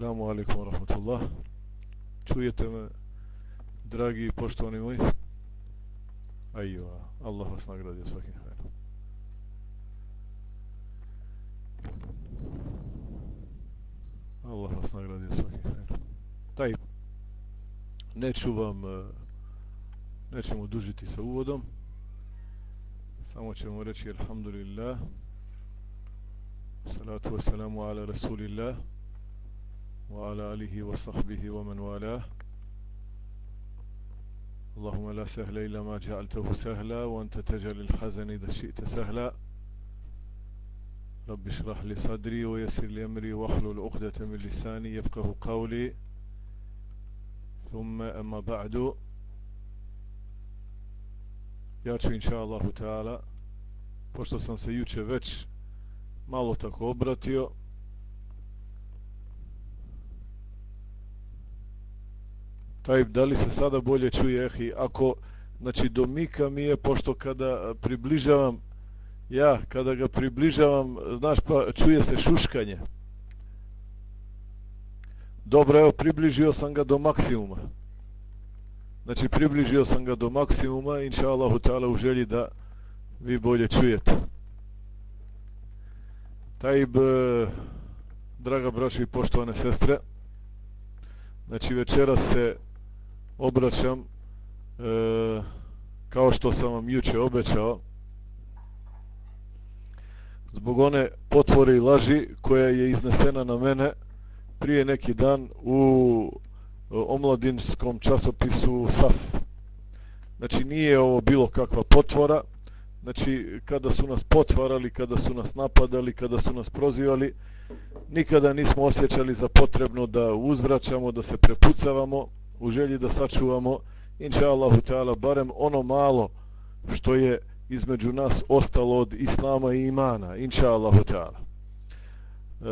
Assalamu alaikum wa rahmatullah. Čujete me, dragi i poštovani moji? Ajva, Allah vas nagradio svakim hajrom. Allah vas nagradio svakim hajrom. Taj, neću vam, eh, nećemo dužiti sa uvodom. Samo ćemo reći alhamdulillah. Salatu wassalamu ala rasulillah. وعلى آله وصحبه ومن والاه. اللهم لا سهل إلا ما جعلته سهلا وأنت تجعل الحزن إذا شئت سهلا. رب اشرح لي صدري ويسر لي أمري واحلل عقدة من لساني يفقه قولي. ثم أما بعد ja ću inša Allahu Teala pošto sam se juče već malo tako obratio taj da li se sada bolje čuje ehi? Ako znači do mika mi je pošto kada približavam ja kada ga približavam znaš pa čuje se šuškanje. Dobro evo približio sam ga do maksimuma. Znači približio sam ga do maksimuma inša Allahu ta'ala u želji da vi bolje čujete. Tajib, e, draga braći i poštovane sestre znači večera se obraćam e, kao što sam vam juče obećao zbog one potvore i laži koja je iznesena na mene prije neki dan u e, omladinskom časopisu SAF. Znači nije ovo bilo kakva potvora, znači kada su nas potvarali, kada su nas napadali, kada su nas prozivali, nikada nismo osjećali za potrebno da uzvraćamo, da se prepucavamo, u želji da sačuvamo inša Allahu Teala barem ono malo što je između nas ostalo od Islama i imana inša Allahu Teala e,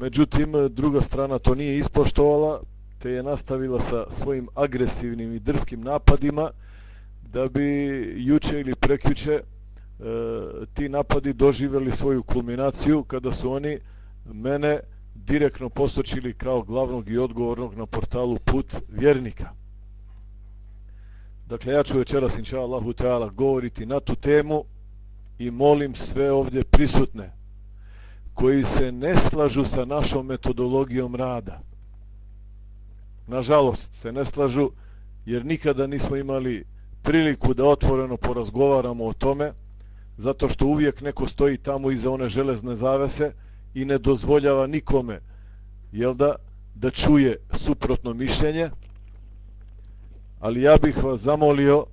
međutim druga strana to nije ispoštovala te je nastavila sa svojim agresivnim i drskim napadima da bi juče ili prekjuče e, ti napadi doživjeli svoju kulminaciju kada su oni mene direktno postočili kao glavnog i odgovornog na portalu Put vjernika. Dakle, ja ću večeras, inša Allahu Teala, govoriti na tu temu i molim sve ovdje prisutne koji se ne slažu sa našom metodologijom rada. Nažalost, se ne slažu jer nikada nismo imali priliku da otvoreno porazgovaramo o tome, zato što uvijek neko stoji tamo iza one železne zavese, i ne dozvoljava nikome jel da da čuje suprotno mišljenje. Ali ja bih vas zamolio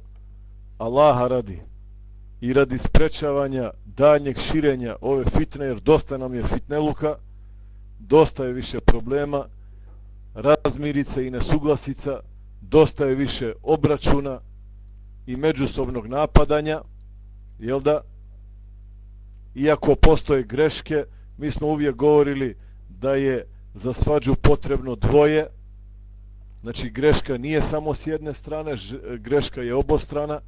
Allaha radi i radi sprečavanja daljnjeg širenja ove fitne jer dosta nam je fitneluka dosta je više problema razmirica i nesuglasica dosta je više obračuna i međusobnog napadanja jel da? Iako postoje greške mi smo uvijek govorili da je za svađu potrebno dvoje, znači greška nije samo s jedne strane, greška je obostrana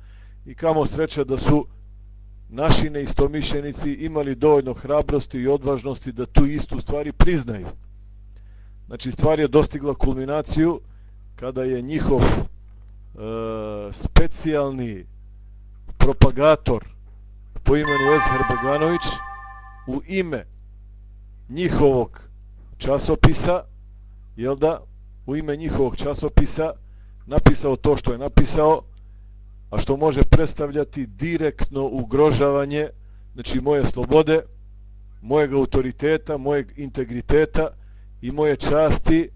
i kamo sreća da su naši neistomišljenici imali dovoljno hrabrosti i odvažnosti da tu istu stvari priznaju. Znači stvar je dostigla kulminaciju kada je njihov e, specijalni propagator po imenu Ezher Beganović u ime njihovog časopisa, jel da, u ime njihovog časopisa napisao to što je napisao, a što može predstavljati direktno ugrožavanje, znači moje slobode, mojeg autoriteta, mojeg integriteta i moje časti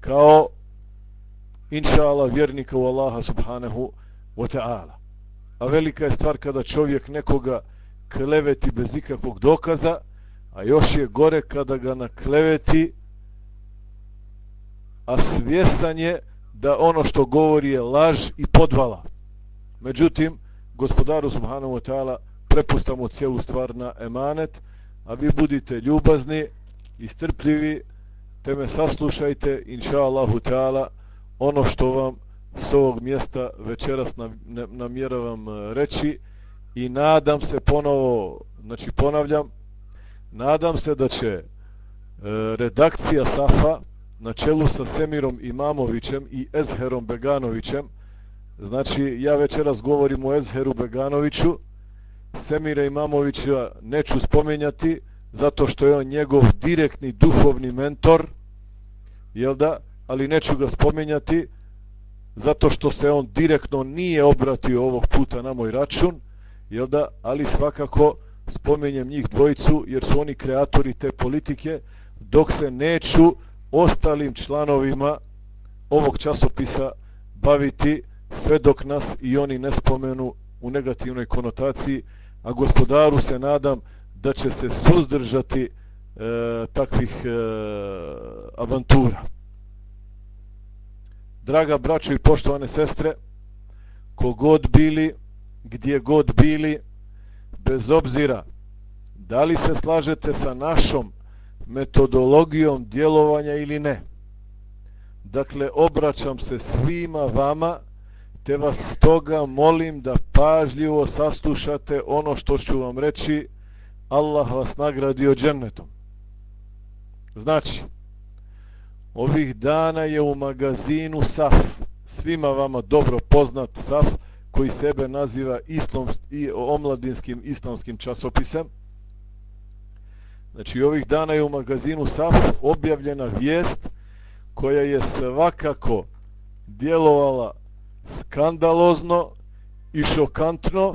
kao inša Allah vjernika u Allaha subhanahu wa ta'ala. A velika je stvar kada čovjek nekoga kleveti bez ikakvog dokaza, a još je gore kada ga nakleveti a svjestan je da ono što govori je laž i podvala. Međutim gospodaru subhanahu wa ta'ala prepustamo cijelu stvar na emanet a vi budite ljubazni i strpljivi te me saslušajte inša Allahu ta'ala ono što vam s ovog mjesta večeras namjeravam eh, reći i nadam se ponovo znači ponavljam nadam se da će e, redakcija SAFA, na čelu sa Semirom Imamovićem i Ezherom Beganovićem. Znači, ja večeras govorim o Ezheru Beganoviću. Semira Imamovića neću spomenjati zato što je on njegov direktni duhovni mentor, jel da? Ali neću ga spomenjati zato što se on direktno nije obratio ovog puta na moj račun, jel da? Ali svakako spomenjem njih dvojicu jer su oni kreatori te politike, dok se neću ostalim članovima ovog časopisa baviti sve dok nas i oni ne spomenu u negativnoj konotaciji, a gospodaru se nadam da će se suzdržati e, takvih e, avantura. Draga braćo i poštovane sestre, kogod bili, gdje god bili, bez obzira da li se slažete sa našom metodologijom djelovanja ili ne. Dakle, obraćam se svima vama, te vas toga molim da pažljivo saslušate ono što ću vam reći, Allah vas nagradio džennetom. Znači, ovih dana je u magazinu SAF, svima vama dobro poznat SAF, koji sebe naziva islam, i omladinskim islamskim časopisem. Znači, ovih dana je u magazinu SAF objavljena vijest koja je svakako djelovala skandalozno i šokantno,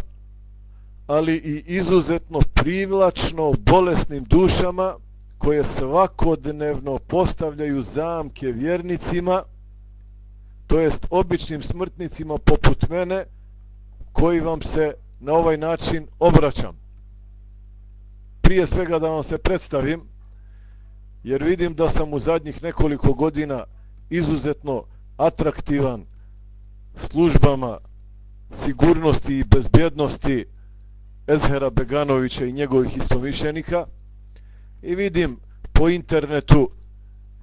ali i izuzetno privlačno bolesnim dušama koje svakodnevno postavljaju zamke vjernicima, to jest običnim smrtnicima poput mene, koji vam se na ovaj način obraćam. Prije svega da vam se predstavim, jer vidim da sam u zadnjih nekoliko godina izuzetno atraktivan službama sigurnosti i bezbjednosti Ezhera Beganovića i njegovih istomišljenika i vidim po internetu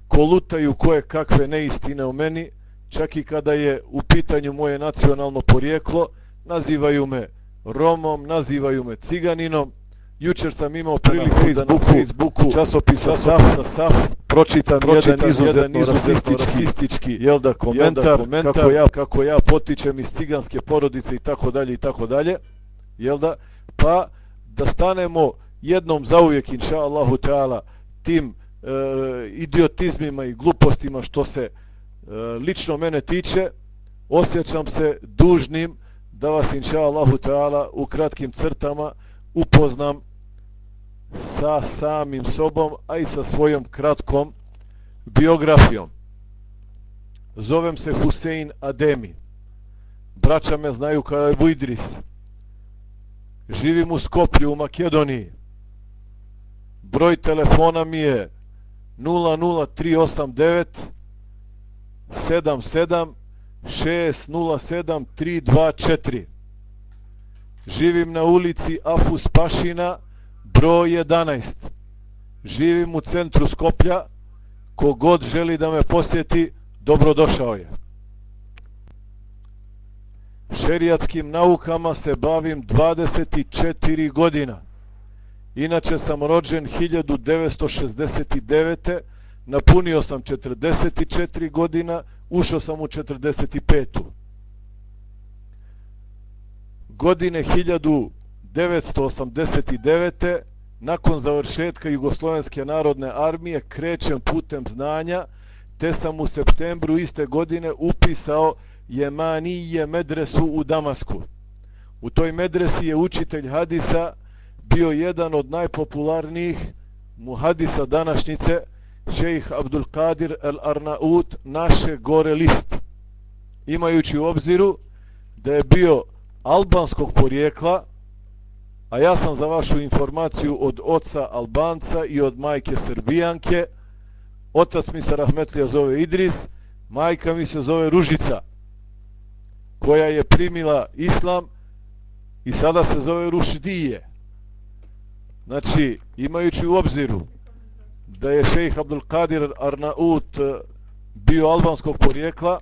kolutaju koje kakve neistine o meni, čak i kada je u pitanju moje nacionalno porijeklo, nazivaju me Romom, nazivaju me Ciganinom. Jučer sam imao priliku da na Facebooku časopisa SAF, sa SAF pročitam, pročitam jedan izuzetno, izuzetno rasistički jel da, komentar, jel da, komentar kako, ja, kako ja potičem iz ciganske porodice i tako dalje i tako dalje. Jel da? Pa da stanemo jednom zauvijek, inša Allahu Teala, tim e, idiotizmima i glupostima što se e, lično mene tiče, osjećam se dužnim da vas inša Allahu Teala u kratkim crtama upoznam sa samim sobom, a i sa svojom kratkom biografijom. Zovem se Husein Ademi. Braća me znaju kao je Bujdris. Živim u Skoplju u Makedoniji. Broj telefona mi je 00389 77 607324. Živim na ulici Afus Pašina, broj 11. Živim u centru Skoplja. Kogod želi da me posjeti, dobrodošao je. Šerijatskim naukama se bavim 24 godina. Inače sam rođen 1969. Napunio sam 44 godina ušao sam u 45. Godine 1989. nakon završetka Jugoslovenske narodne armije krećem putem znanja te sam u septembru iste godine upisao Jemanije medresu u Damasku. U toj medresi je učitelj hadisa bio jedan od najpopularnijih muhadisa današnjice, šejh Abdul Qadir El Arnaut naše gore list. Imajući u obziru da je bio albanskog porijekla, a ja sam za vašu informaciju od oca Albanca i od majke Srbijanke, otac mi se Rahmetlija zove Idris, majka mi se zove Ružica, koja je primila islam i sada se zove Rušdije. Znači, imajući u obziru da je šejh Abdul Kadir Arnaut eh, bio albanskog porijekla,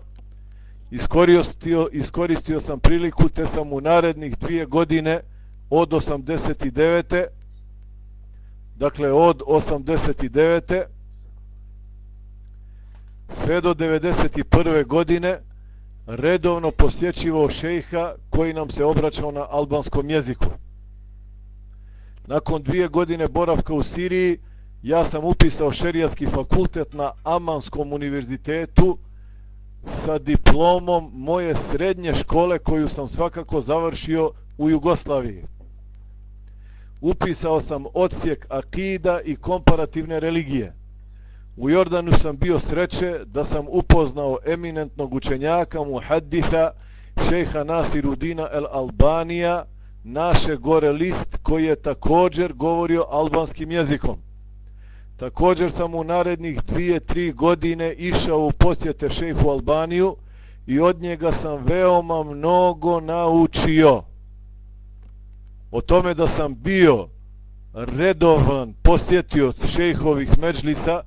iskoristio, iskoristio sam priliku, te sam u narednih dvije godine od 89. Dakle, od 89. sve do 91. godine redovno posjećivao šejha koji nam se obraćao na albanskom jeziku. Nakon dvije godine boravka u Siriji, ja sam upisao šerijatski fakultet na Amanskom univerzitetu sa diplomom moje srednje škole koju sam svakako završio u Jugoslaviji. Upisao sam odsjek akida i komparativne religije. U Jordanu sam bio sreće da sam upoznao eminentnog učenjaka muhadditha šejha Nasirudina el Albanija, naše gore list koji je također govorio albanskim jezikom. Također sam u narednih dvije, tri godine išao u posjete šejhu Albaniju i od njega sam veoma mnogo naučio. O tome da sam bio redovan posjetioc šejhovih međlisa,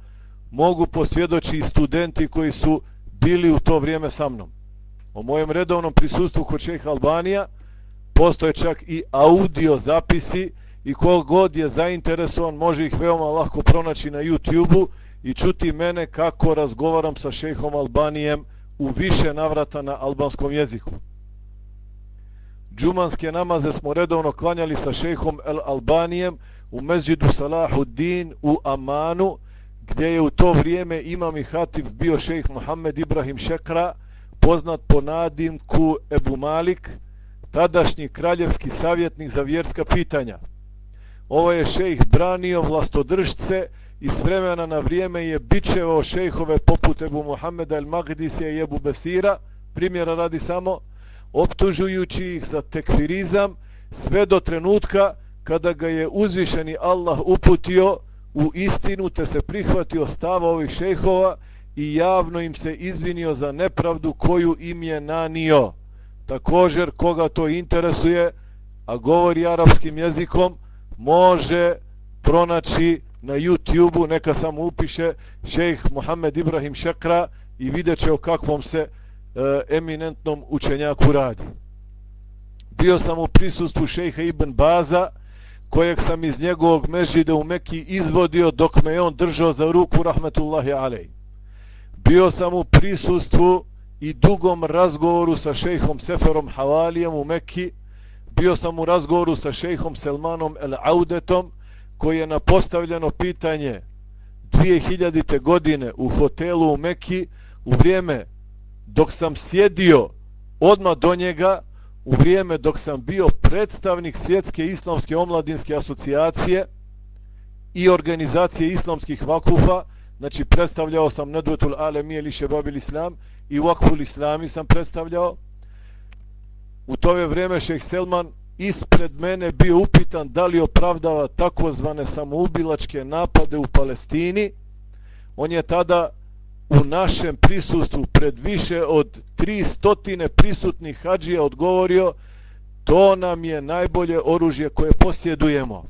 mogu posvjedoći studenti koji su bili u to vrijeme sa mnom. O mojem redovnom prisustvu kod šejha Albanija postoje čak i audio zapisi i god je zainteresovan može ih veoma lako pronaći na YouTube-u i čuti mene kako razgovaram sa šejhom Albanijem u više navrata na albanskom jeziku. Džumanske namaze smo redovno klanjali sa šejhom El Albanijem u mezđidu Salahuddin u Amanu, gdje je u to vrijeme imam i hativ bio šejh Mohamed Ibrahim Šekra, poznat po nadimku Ebu Malik, tadašnji kraljevski savjetnik za vjerska pitanja. Ovo je šejh branio vlastodržce i s vremena na vrijeme je bičevao šejhove poput Ebu Muhammeda El Magdisija i Ebu Besira, primjera radi samo, optužujući ih za tekfirizam sve do trenutka kada ga je uzvišeni Allah uputio u istinu te se prihvatio stava ovih šejhova i javno im se izvinio za nepravdu koju im je nanio. Također, koga to interesuje, a govori arapskim jezikom, može pronaći na YouTube-u, neka samo upiše šejh Mohamed Ibrahim Šekra i vidjet će o kakvom se e, eminentnom učenjaku radi. Bio sam u prisustvu šejha Ibn Baza, kojeg sam iz njegovog mežide u Meki izvodio dok me je on držao za ruku rahmetullahi alej. Bio sam u prisustvu i dugom razgovoru sa šejhom Seferom Havalijem u Meki, bio sam u razgovoru sa šejhom Selmanom El Audetom, koji je na postavljeno pitanje 2000. godine u hotelu u Meki, u vrijeme dok sam sjedio odmah do njega, u vrijeme dok sam bio predstavnik svjetske islamske omladinske asocijacije i organizacije islamskih vakufa, znači predstavljao sam Nedvetul Alemije ili Šebabil Islam i Vakful Islami sam predstavljao. U to vrijeme šeh Selman ispred mene bio upitan da li opravdava takozvane samoubilačke napade u Palestini. On je tada u našem prisustvu pred više od 300 prisutnih hađija odgovorio to nam je najbolje oružje koje posjedujemo.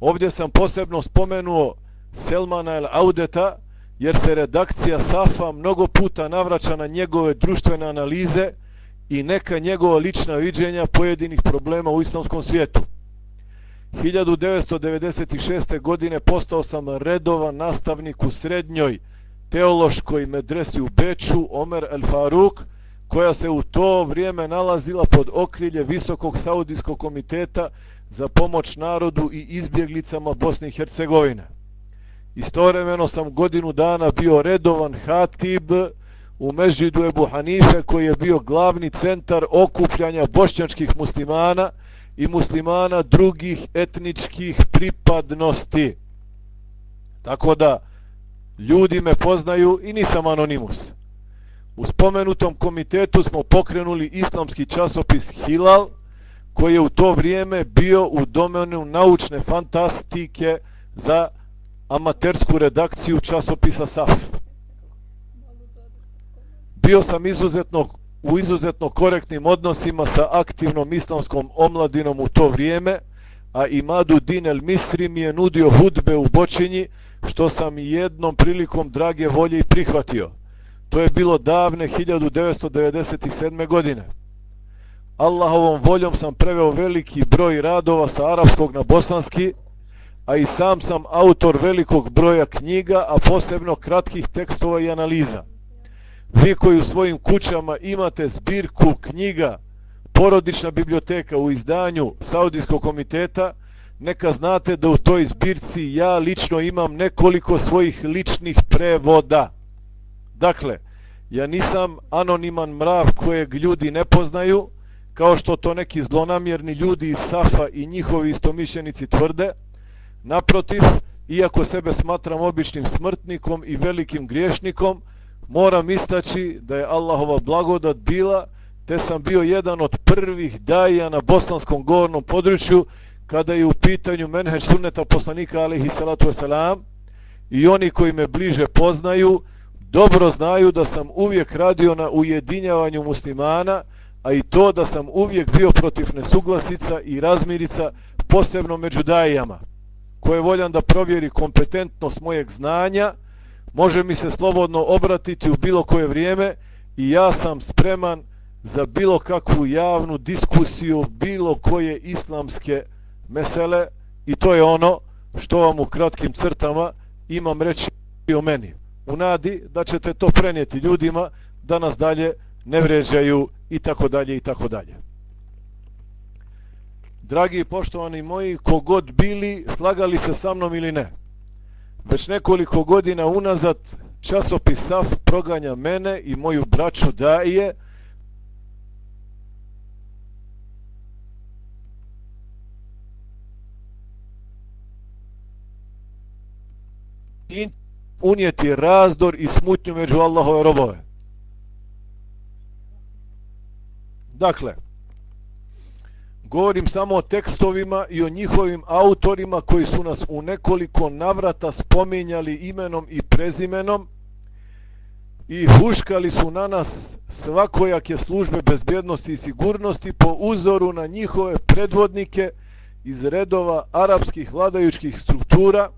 Ovdje sam posebno spomenuo Selmana El Audeta jer se redakcija Safa mnogo puta navraća na njegove društvene analize i i neka njegova lična viđenja pojedinih problema u islamskom svijetu. 1996. godine postao sam redovan nastavnik u srednjoj teološkoj medresi u Beču, Omer El Faruk, koja se u to vrijeme nalazila pod okrilje Visokog Saudijskog komiteta za pomoć narodu i izbjeglicama Bosne i Hercegovine. Istovremeno sam godinu dana bio redovan hatib u Mežidu Ebu Hanife koji je bio glavni centar okupljanja bošnjačkih muslimana i muslimana drugih etničkih pripadnosti. Tako da, ljudi me poznaju i nisam anonimus. U spomenutom komitetu smo pokrenuli islamski časopis Hilal, koji je u to vrijeme bio u domenu naučne fantastike za amatersku redakciju časopisa SAF. Bio sam izuzetno u izuzetno korektnim odnosima sa aktivnom islamskom omladinom u to vrijeme, a Imadu Din el Misri mi je nudio hudbe u Bočinji, što sam jednom prilikom drage volje i prihvatio. To je bilo davne 1997. godine. Allahovom voljom sam preveo veliki broj radova sa arapskog na bosanski, a i sam sam autor velikog broja knjiga, a posebno kratkih tekstova i analiza. Vi koji u svojim kućama imate zbirku knjiga Porodična biblioteka u izdanju Saudijskog komiteta, neka znate da u toj zbirci ja lično imam nekoliko svojih ličnih prevoda. Dakle, ja nisam anoniman mrav kojeg ljudi ne poznaju, kao što to neki zlonamjerni ljudi iz Safa i njihovi istomišljenici tvrde. Naprotiv, iako sebe smatram običnim smrtnikom i velikim griješnikom, moram istaći da je Allahova blagodat bila, te sam bio jedan od prvih daja na bosanskom govornom području, kada je u pitanju menheđ sunneta poslanika alihi salatu wasalam, i oni koji me bliže poznaju, dobro znaju da sam uvijek radio na ujedinjavanju muslimana, a i to da sam uvijek bio protiv nesuglasica i razmirica, posebno među dajama, koje voljam da provjeri kompetentnost mojeg znanja, može mi se slobodno obratiti u bilo koje vrijeme i ja sam spreman za bilo kakvu javnu diskusiju bilo koje islamske mesele i to je ono što vam u kratkim crtama imam reći o meni. U nadi da ćete to prenijeti ljudima da nas dalje ne vređaju i tako dalje i tako dalje. Dragi i poštovani moji, kogod bili, slagali se sa mnom ili ne, već nekoliko godina unazad časopis SAF proganja mene i moju braću Daije, unijeti razdor i smutnju među Allahove robove. Dakle, govorim samo o tekstovima i o njihovim autorima koji su nas u nekoliko navrata spominjali imenom i prezimenom i huškali su na nas svakojake službe bezbjednosti i sigurnosti po uzoru na njihove predvodnike iz redova arapskih vladajućih struktura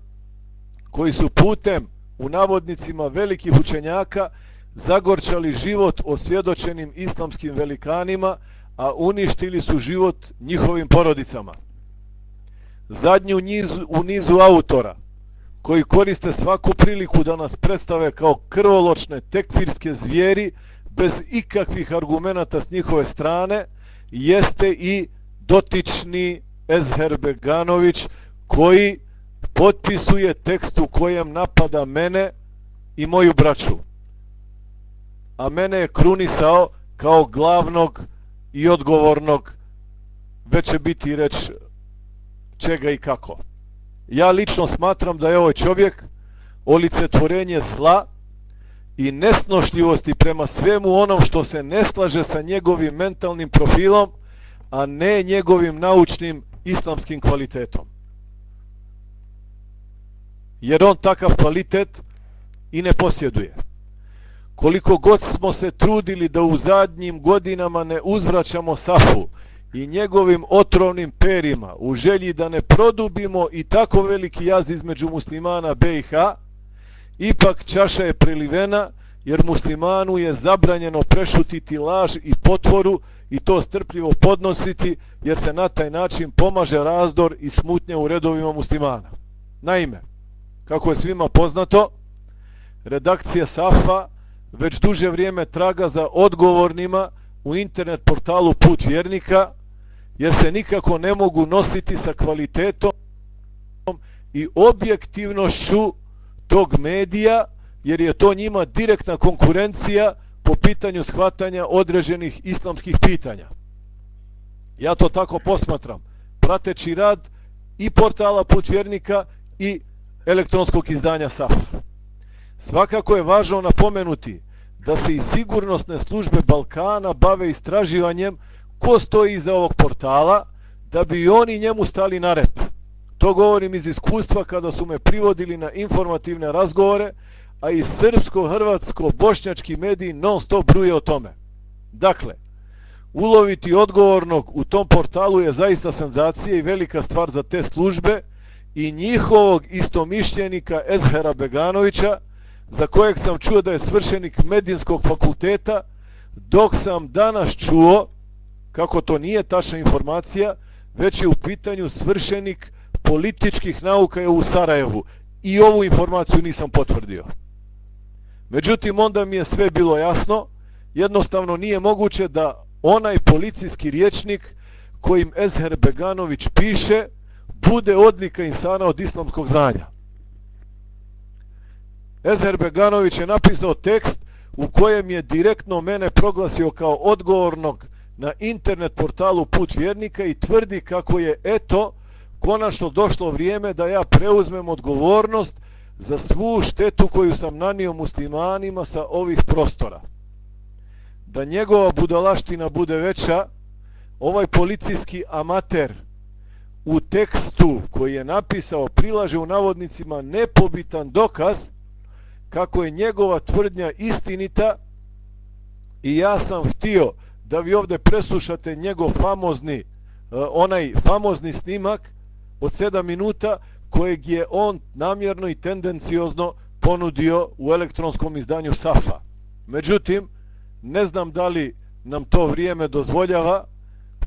koji su putem u navodnicima velikih učenjaka zagorčali život osvjedočenim islamskim velikanima, a uništili su život njihovim porodicama. Zadnju nizu, u nizu autora, koji koriste svaku priliku da nas predstave kao krvoločne tekfirske zvijeri, bez ikakvih argumenta s njihove strane, jeste i dotični Ezher Beganović, koji potpisuje tekst u kojem napada mene i moju braću. A mene je krunisao kao glavnog i odgovornog, već će biti reč čega i kako. Ja lično smatram da je ovaj čovjek olicetvorenje zla i nesnošljivosti prema svemu onom što se ne slaže sa njegovim mentalnim profilom, a ne njegovim naučnim islamskim kvalitetom jer on takav kvalitet i ne posjeduje. Koliko god smo se trudili da u zadnjim godinama ne uzvraćamo Safu i njegovim otrovnim perima u želji da ne produbimo i tako veliki jaz između muslimana BiH, ipak čaša je prelivena jer muslimanu je zabranjeno prešutiti laž i potvoru i to strpljivo podnositi jer se na taj način pomaže razdor i smutnje u redovima muslimana. Naime, kako je svima poznato, redakcija SAFA već duže vrijeme traga za odgovornima u internet portalu Put vjernika, jer se nikako ne mogu nositi sa kvalitetom i objektivnošću tog medija, jer je to njima direktna konkurencija po pitanju shvatanja određenih islamskih pitanja. Ja to tako posmatram, prateći rad i portala Put vjernika i elektronskog izdanja SAF. Svakako je važno napomenuti da se i sigurnosne službe Balkana bave istraživanjem ko stoji iza ovog portala, da bi oni njemu stali na rep. To govorim iz iskustva kada su me privodili na informativne razgovore, a i srpsko-hrvatsko-bošnjački mediji non stop bruje o tome. Dakle, uloviti odgovornog u tom portalu je zaista senzacija i velika stvar za te službe, i njihovog istomišljenika Ezhera Beganovića, za kojeg sam čuo da je svršenik Medinskog fakulteta, dok sam danas čuo, kako to nije tačna informacija, već je u pitanju svršenik političkih nauka je u Sarajevu i ovu informaciju nisam potvrdio. Međutim, onda mi je sve bilo jasno, jednostavno nije moguće da onaj policijski riječnik kojim Ezher Beganović piše bude odlika insana od islamskog znanja. Ezer Beganović je napisao tekst u kojem je direktno mene proglasio kao odgovornog na internet portalu Put vjernika i tvrdi kako je eto konačno došlo vrijeme da ja preuzmem odgovornost za svu štetu koju sam nanio muslimanima sa ovih prostora. Da njegova budalaština bude veća, ovaj policijski amater u tekstu koji je napisao prilaže u navodnicima nepobitan dokaz kako je njegova tvrdnja istinita i ja sam htio da vi ovdje preslušate njegov famozni eh, onaj famozni snimak od 7 minuta kojeg je on namjerno i tendenciozno ponudio u elektronskom izdanju Safa. Međutim, ne znam da li nam to vrijeme dozvoljava,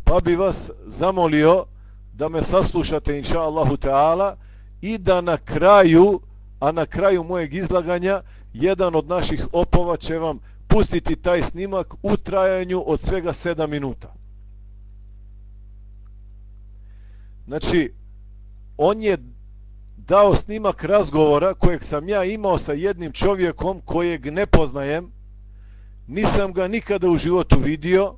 pa bi vas zamolio da me saslušate inša Allahu Teala i da na kraju, a na kraju mojeg izlaganja, jedan od naših opova će vam pustiti taj snimak u trajanju od svega 7 minuta. Znači, on je dao snimak razgovora kojeg sam ja imao sa jednim čovjekom kojeg ne poznajem, nisam ga nikada u životu vidio,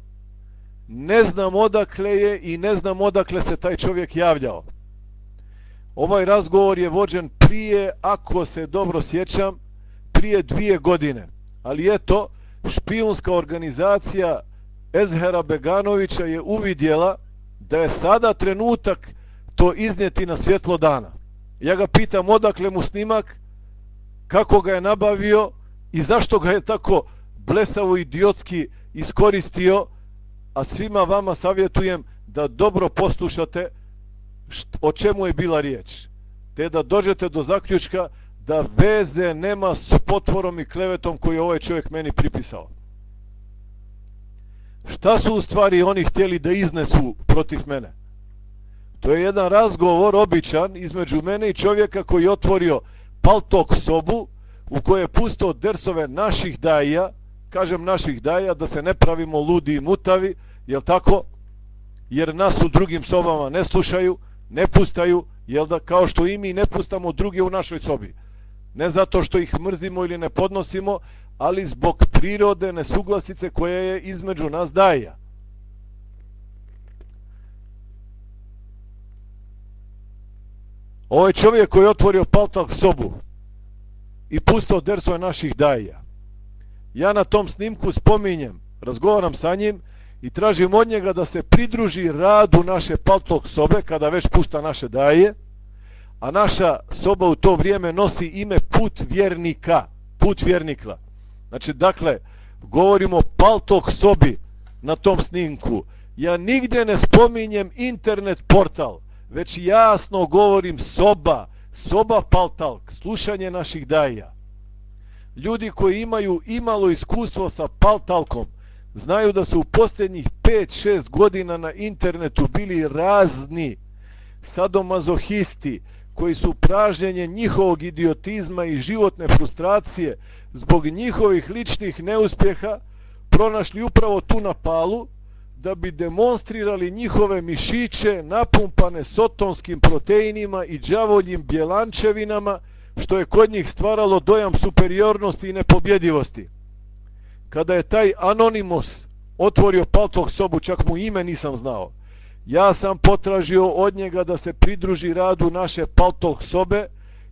ne znam odakle je i ne znam odakle se taj čovjek javljao. Ovaj razgovor je vođen prije, ako se dobro sjećam, prije dvije godine. Ali eto, špijunska organizacija Ezhera Beganovića je uvidjela da je sada trenutak to iznijeti na svjetlo dana. Ja ga pitam odakle mu snimak, kako ga je nabavio i zašto ga je tako blesavo idiotski iskoristio, a svima vama savjetujem da dobro poslušate o čemu je bila riječ. Te da dođete do zaključka da veze nema s potvorom i klevetom koji je ovaj čovjek meni pripisao. Šta su u stvari oni htjeli da iznesu protiv mene? To je jedan razgovor običan između mene i čovjeka koji je otvorio paltok sobu u kojoj je pustao dersove naših daja, kažem naših daja, da se ne pravimo ludi i mutavi, jel tako? Jer nas u drugim sobama ne slušaju, ne pustaju, jel da kao što i mi ne pustamo druge u našoj sobi. Ne zato što ih mrzimo ili ne podnosimo, ali zbog prirode nesuglasice koja je između nas daja. Ovaj čovjek koji je otvorio paltak sobu i pustao derso naših daja. Ja na tom snimku spominjem, razgovaram sa njim i tražim od njega da se pridruži radu naše paltok sobe kada već pušta naše daje, a naša soba u to vrijeme nosi ime put vjernika, put vjernika. Znači, dakle, govorimo paltok sobi na tom snimku. Ja nigdje ne spominjem internet portal, već jasno govorim soba, soba paltalk, slušanje naših daja. Ljudi koji imaju imalo iskustvo sa paltalkom, znaju da su u posljednjih 5-6 godina na internetu bili razni sadomazohisti koji su pražnjenje njihovog idiotizma i životne frustracije zbog njihovih ličnih neuspjeha pronašli upravo tu na palu da bi demonstrirali njihove mišiće napumpane sotonskim proteinima i džavoljim bjelančevinama, što je kod njih stvaralo dojam superiornosti i nepobjedivosti. Kada je taj Anonimos otvorio paltok sobu, čak mu ime nisam znao, ja sam potražio od njega da se pridruži radu naše paltok sobe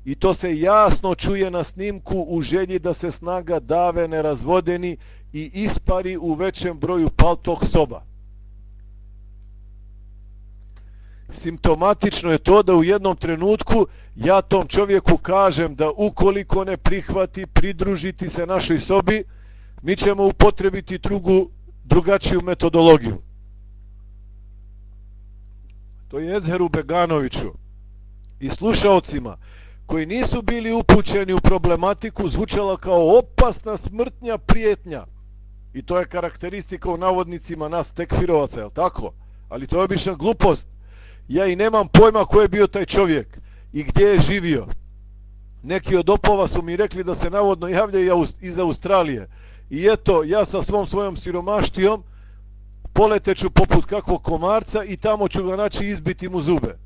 i to se jasno čuje na snimku u želji da se snaga dave nerazvodeni i ispari u većem broju paltok soba. simptomatično je to da u jednom trenutku ja tom čovjeku kažem da ukoliko ne prihvati pridružiti se našoj sobi, mi ćemo upotrebiti drugu, drugačiju metodologiju. To je Ezheru Beganoviću i slušalcima koji nisu bili upućeni u problematiku zvučala kao opasna smrtnja prijetnja. I to je karakteristika u navodnicima nas tekfirovaca, je tako? Ali to je obična glupost Ja i nemam pojma ko je bio taj čovjek i gdje je živio. Neki od opova su mi rekli da se navodno javljaju iz Australije. I eto, ja sa svom svojom siromaštijom poleteću poput kakvog komarca i tamo ću ga naći izbiti mu zube.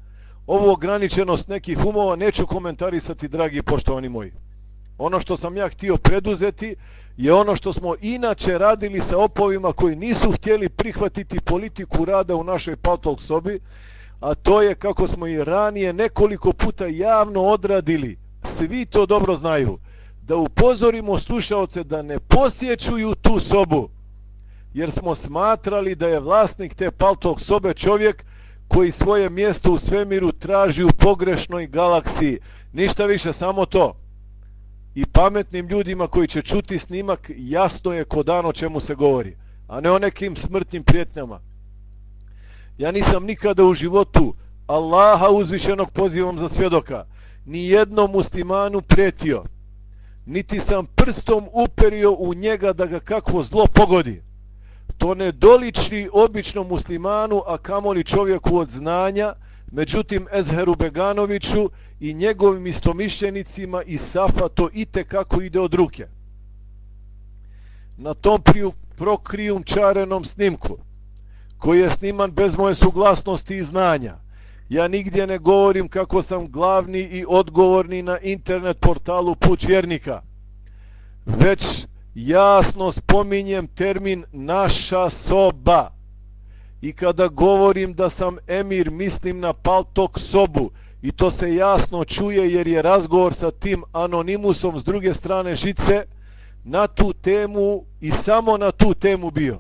Ovu ograničenost nekih umova neću komentarisati, dragi poštovani moji. Ono što sam ja htio preduzeti je ono što smo inače radili sa opovima koji nisu htjeli prihvatiti politiku rada u našoj patolog sobi, a to je kako smo i ranije nekoliko puta javno odradili, svi to dobro znaju, da upozorimo slušalce da ne posjećuju tu sobu, jer smo smatrali da je vlasnik te paltog sobe čovjek koji svoje mjesto u svemiru traži u pogrešnoj galaksiji. Ništa više, samo to. I pametnim ljudima koji će čuti snimak, jasno je ko dan o čemu se govori, a ne o nekim smrtnim prijetnjama. Ja nisam nikada u životu Allaha uzvišenog pozivom za svjedoka, ni jednom muslimanu pretio niti sam prstom uperio u njega da ga kakvo zlo pogodi to ne doliči običnom muslimanu, a kamoli čovjeku od znanja, međutim Ezheru Beganoviću i njegovim istomišljenicima i Safa to ite kako ide od ruke. Na tom priju, prokrijum čarenom snimku, koji je sniman bez moje suglasnosti i znanja, ja nigdje ne govorim kako sam glavni i odgovorni na internet portalu Put Vjernika, već jasno spominjem termin naša soba. I kada govorim da sam emir, mislim na paltok sobu. I to se jasno čuje jer je razgovor sa tim anonimusom s druge strane žice na tu temu i samo na tu temu bio.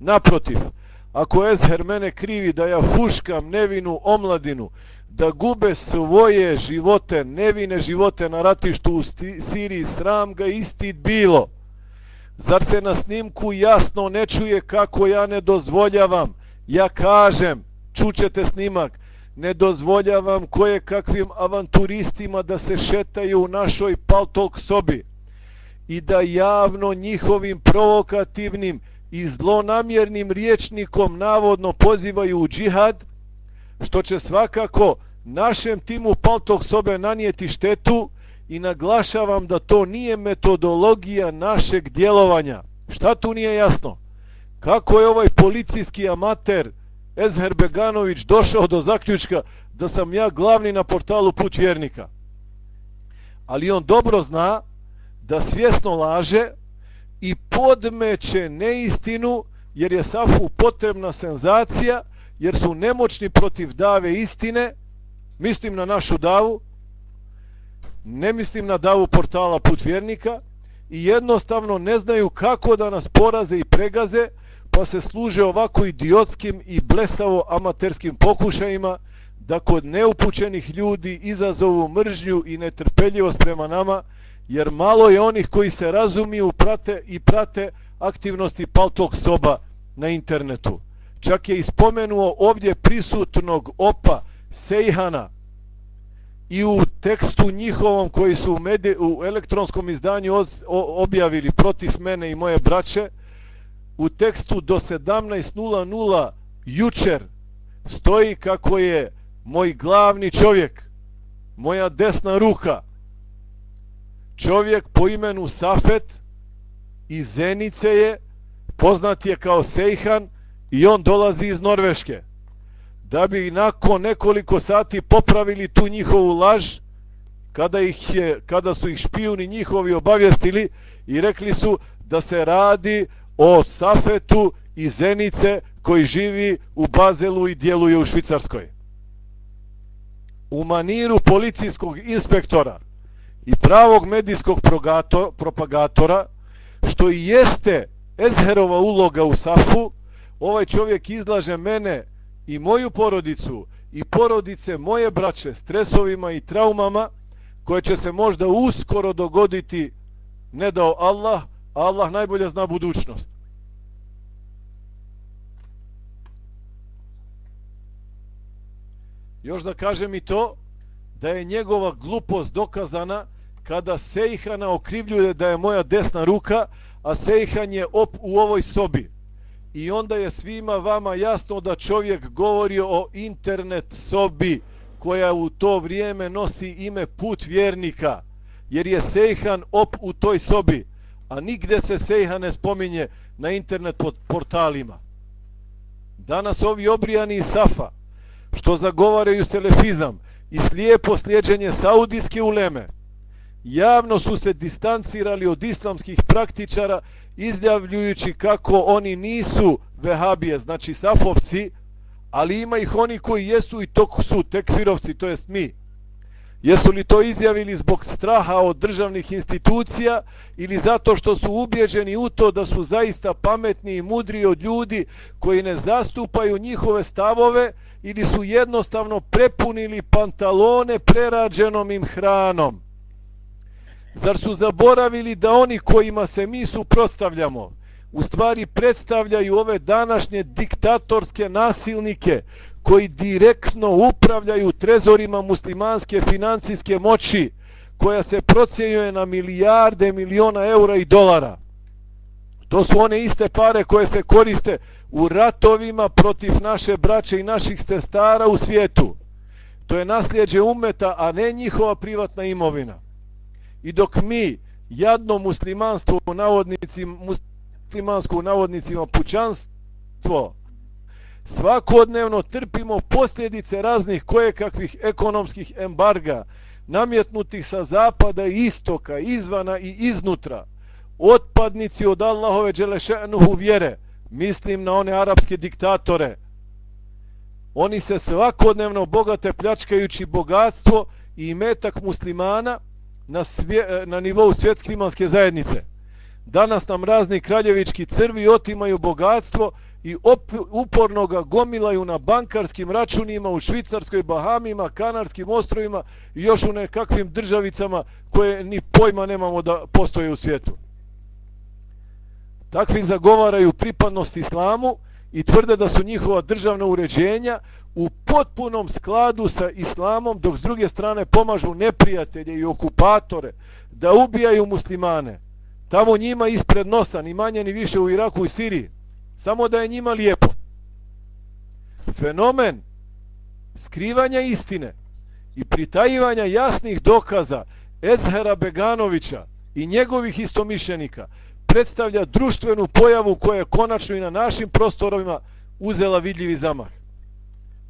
Naprotiv, ako Ezher mene krivi da ja huškam nevinu omladinu, da gube svoje živote, nevine živote na ratištu u Siriji, sram ga isti bilo. Zar se na snimku jasno ne čuje kako ja ne dozvoljavam? Ja kažem, čućete snimak, ne dozvoljavam koje kakvim avanturistima da se šetaju u našoj paltok sobi i da javno njihovim provokativnim i zlonamjernim riječnikom navodno pozivaju u džihad, što će svakako našem timu paltog sobe nanijeti štetu, i naglašavam da to nije metodologija našeg djelovanja. Šta tu nije jasno? Kako je ovaj policijski amater Ezher Beganović došao do zaključka da sam ja glavni na portalu Put Vjernika? Ali on dobro zna da svjesno laže i podmeće neistinu jer je Safu potrebna senzacija jer su nemoćni protiv dave istine, mislim na našu davu, ne mislim na davu portala put vjernika i jednostavno ne znaju kako da nas poraze i pregaze pa se služe ovako idiotskim i blesavo amaterskim pokušajima da kod neupućenih ljudi izazovu mržnju i netrpeljivost prema nama jer malo je onih koji se razumiju prate i prate aktivnosti paltog soba na internetu. Čak je ispomenuo ovdje prisutnog opa Sejhana i u tekstu njihovom koji su u, medij, u elektronskom izdanju od, o, objavili protiv mene i moje braće, u tekstu do 17.00 jučer stoji kako je moj glavni čovjek, moja desna ruka, čovjek po imenu Safet iz Zenice je, poznat je kao Sejhan i on dolazi iz Norveške da bi nakon nekoliko sati popravili tu njihovu laž kada ih je kada su ih špijuni njihovi obavjestili i rekli su da se radi o Safetu iz Zenice koji živi u Bazelu i djeluje u Švicarskoj. U maniru policijskog inspektora i pravog medijskog propagatora, što i jeste Ezherova uloga u Safu, ovaj čovjek izlaže mene i moju porodicu i porodice moje braće stresovima i traumama koje će se možda uskoro dogoditi ne dao Allah, Allah najbolje zna budućnost. Još da kažem i to, da je njegova glupost dokazana kada Sejhana okrivljuje da je moja desna ruka, a Sejhan je op u ovoj sobi. I onda je svima vama jasno da čovjek govori o internet sobi koja u to vrijeme nosi ime put vjernika jer je Sejhan op u toj sobi a nigde se Sejhan ne spominje na internet portalima. Danas ovi obrijani Safa što zagovaraju selefizam i slijepo slijedženje saudijske uleme javno su se distancirali od islamskih praktičara izjavljujući kako oni nisu vehabije, znači safovci, ali ima ih oni koji jesu i to su tekfirovci, to jest mi. Jesu li to izjavili zbog straha od državnih institucija ili zato što su ubjeđeni u to da su zaista pametni i mudri od ljudi koji ne zastupaju njihove stavove ili su jednostavno prepunili pantalone prerađenom im hranom. Zar su zaboravili da oni kojima se mi suprostavljamo u stvari predstavljaju ove današnje diktatorske nasilnike koji direktno upravljaju trezorima muslimanske financijske moći koja se procjenjuje na milijarde miliona eura i dolara. To su one iste pare koje se koriste u ratovima protiv naše braće i naših stestara u svijetu. To je nasljeđe umeta, a ne njihova privatna imovina. I dok mi jadno muslimanstvo u navodnicima, muslimansko u navodnicima pućanstvo, svakodnevno trpimo posljedice raznih kojekakvih ekonomskih embarga, namjetnutih sa zapada i istoka, izvana i iznutra, otpadnici od Allahove dželešenuhu vjere, mislim na one arapske diktatore, oni se svakodnevno bogate pljačkajući bogatstvo i metak muslimana, na, svje, e, na nivou svjetske imanske zajednice. Danas nam razni kraljevički crvi otimaju bogatstvo i op, uporno ga gomilaju na bankarskim računima u Švicarskoj, Bahamima, Kanarskim ostrovima i još u nekakvim državicama koje ni pojma nemamo da postoje u svijetu. Takvi zagovaraju pripadnost islamu i tvrde da su njihova državna uređenja u potpunom skladu sa islamom, dok s druge strane pomažu neprijatelje i okupatore da ubijaju muslimane. Tamo njima ispred nosa, ni manje ni više u Iraku i Siriji. Samo da je njima lijepo. Fenomen skrivanja istine i pritajivanja jasnih dokaza Ezhera Beganovića i njegovih istomišljenika predstavlja društvenu pojavu koja je konačno i na našim prostorovima uzela vidljivi zamah.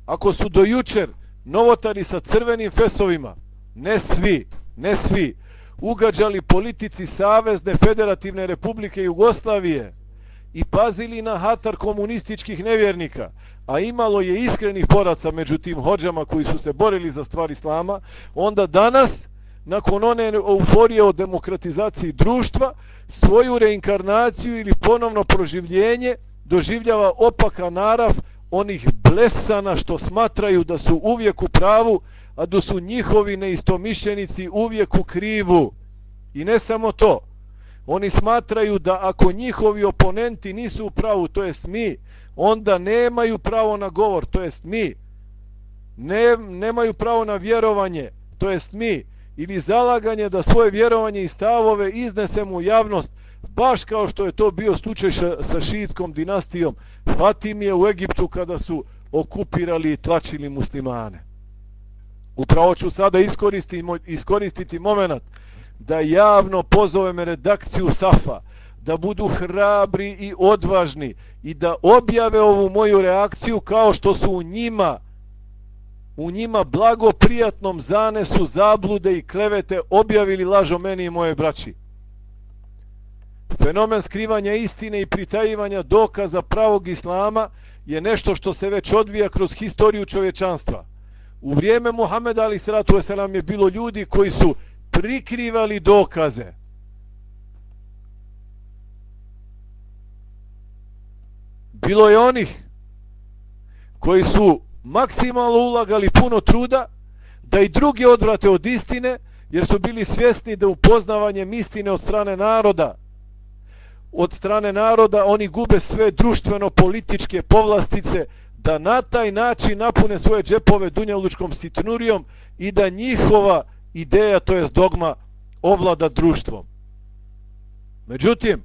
Ako su do jučer novotari sa crvenim fesovima, ne svi, ne svi, ugađali politici Savezne federativne republike Jugoslavije i pazili na hatar komunističkih nevjernika, a imalo je iskrenih poraca među tim hođama koji su se borili za stvar Islama, onda danas, nakon one euforije o demokratizaciji društva, svoju reinkarnaciju ili ponovno proživljenje doživljava opaka narav onih blesana što smatraju da su uvijek u pravu, a da su njihovi neistomišljenici uvijek u krivu. I ne samo to, oni smatraju da ako njihovi oponenti nisu u pravu, to jest mi, onda nemaju pravo na govor, to jest mi. Ne, nemaju pravo na vjerovanje, to jest mi ili zalaganje da svoje vjerovanje i stavove iznesemo u javnost, baš kao što je to bio slučaj sa šiitskom dinastijom Fatimije u Egiptu kada su okupirali i tlačili muslimane. Upravo ću sada iskoristiti, iskoristiti moment da javno pozovem redakciju Safa, da budu hrabri i odvažni i da objave ovu moju reakciju kao što su u njima u njima blago prijatnom zanesu zablude i klevete objavili lažo meni i moje braći. Fenomen skrivanja istine i pritajivanja dokaza pravog islama je nešto što se već odvija kroz historiju čovječanstva. U vrijeme Muhameda ali sratu selam je bilo ljudi koji su prikrivali dokaze. Bilo je onih koji su maksimalno ulagali puno truda da i drugi odvrate od istine, jer su bili svjesni da upoznavanjem istine od strane naroda, od strane naroda oni gube sve društveno-političke povlastice, da na taj način napune svoje džepove dunjalučkom sitnurijom i da njihova ideja, to jest dogma, ovlada društvom. Međutim,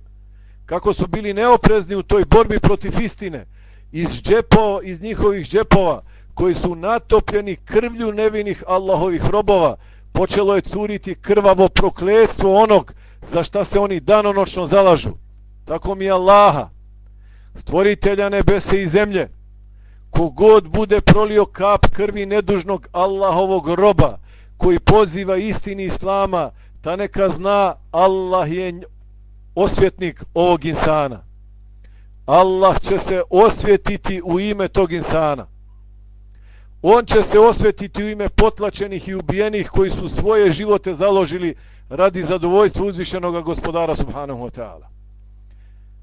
kako su bili neoprezni u toj borbi protiv istine, iz džepova, iz njihovih džepova, koji su natopljeni krvlju nevinih Allahovih robova, počelo je curiti krvavo prokledstvo onog za šta se oni danonočno zalažu. Tako mi je Allaha, stvoritelja nebese i zemlje, kogod bude prolio kap krvi nedužnog Allahovog roba, koji poziva istini Islama, ta neka zna Allah je osvjetnik ovog insana. Allah će se osvjetiti u ime tog insana. On će se osvetiti u ime potlačenih i ubijenih koji su svoje živote založili radi zadovoljstva uzvišenog gospodara subhanahu wa ta'ala.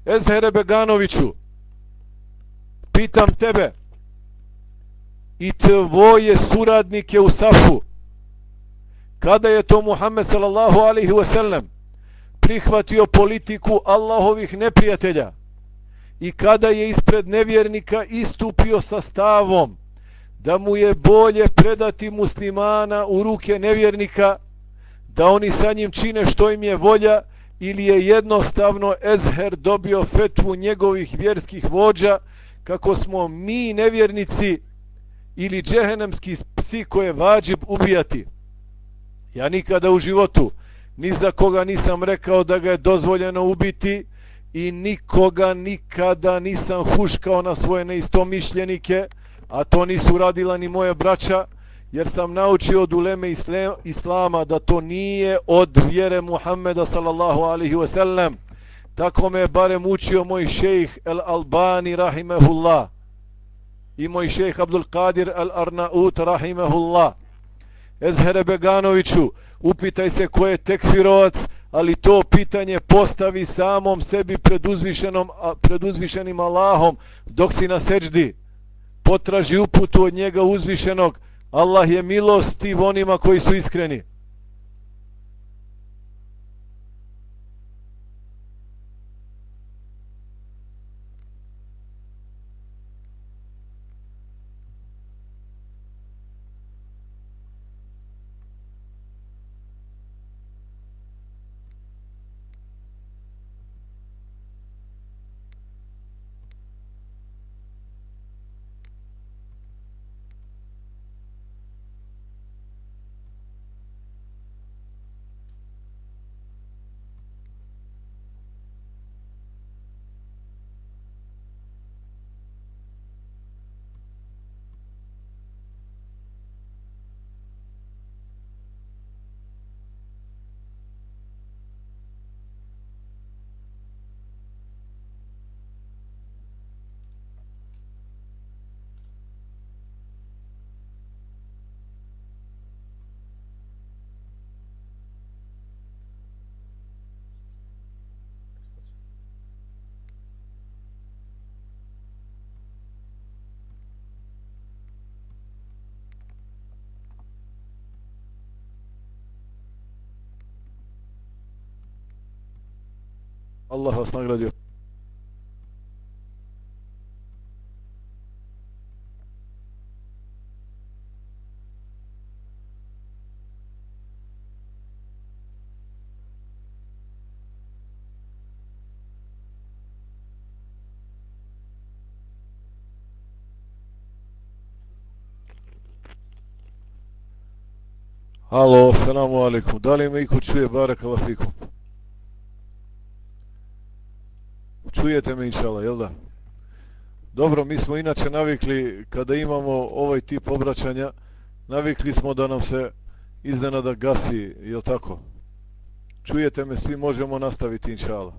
Ezhere Beganoviću, pitam tebe i tvoje suradnike u Safu, kada je to Muhammed sallallahu alaihi wa sallam prihvatio politiku Allahovih neprijatelja i kada je ispred nevjernika istupio sa stavom da mu je bolje predati muslimana u ruke nevjernika, da oni sa njim čine što im je volja, ili je jednostavno Ezher dobio fetvu njegovih vjerskih vođa, kako smo mi nevjernici ili džehenemski psi koje vađib ubijati. Ja nikada u životu ni za koga nisam rekao da ga je dozvoljeno ubiti i nikoga nikada nisam huškao na svoje neistomišljenike, a to nisu radila ni moje braća, jer sam naučio od uleme islama da to nije od vjere Muhammeda sallallahu alihi wasallam. Tako me je barem učio moj šejh El Albani rahimehullah i moj šejh Abdul Qadir El Arnaut rahimehullah. Ezhere Beganoviću, upitaj se ko je tekfirovac, ali to pitanje postavi samom sebi preduzvišenom, preduzvišenim Allahom dok si na seđdi potraži uputu od njega uzvišenog. Allah je milostiv onima koji su iskreni. Allah vas nagradio. Alo, selamu alaikum. Da li me iko čuje, barak alafikum? Čujete me inšala, jel da? Dobro, mi smo inače navikli, kada imamo ovaj tip obraćanja, navikli smo da nam se iznenada gasi, jel tako? Čujete me, svi možemo nastaviti inšala.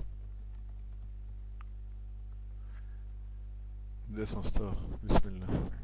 Gde sam stao? Bismillah.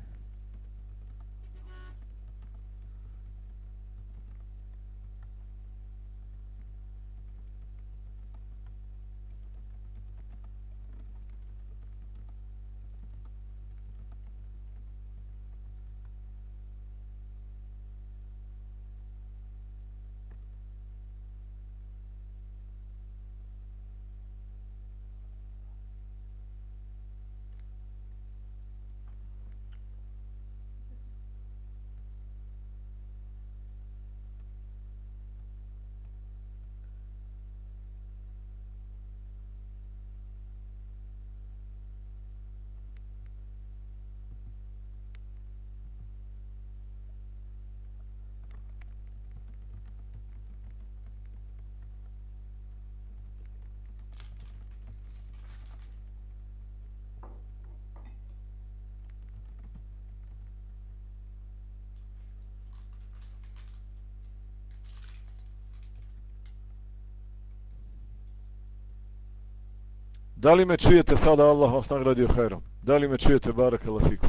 Da li me čujete sada, Allah vas nagradio hajrom? Da li me čujete, barak alafiku?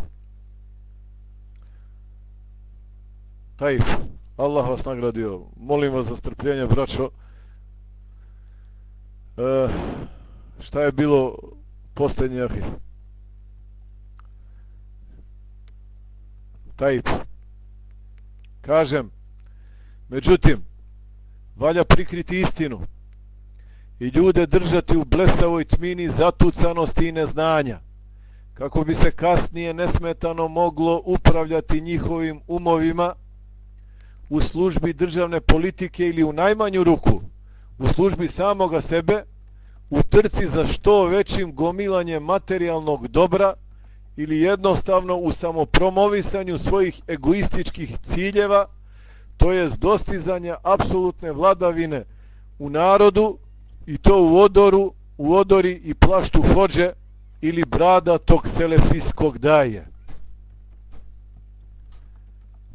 Taif, Allah vas nagradio. Molim vas za strpljenje, braćo. E, šta je bilo posljednje, ahi? Taif. Kažem, međutim, valja prikriti istinu i ljude držati u blestavoj tmini zatucanosti i neznanja, kako bi se kasnije nesmetano moglo upravljati njihovim umovima u službi državne politike ili u najmanju ruku u službi samoga sebe u trci za što većim gomilanjem materijalnog dobra ili jednostavno u samopromovisanju svojih egoističkih ciljeva, to je dostizanja apsolutne vladavine u narodu i to u odoru, u odori i plaštu hođe ili brada tog selefijskog daje.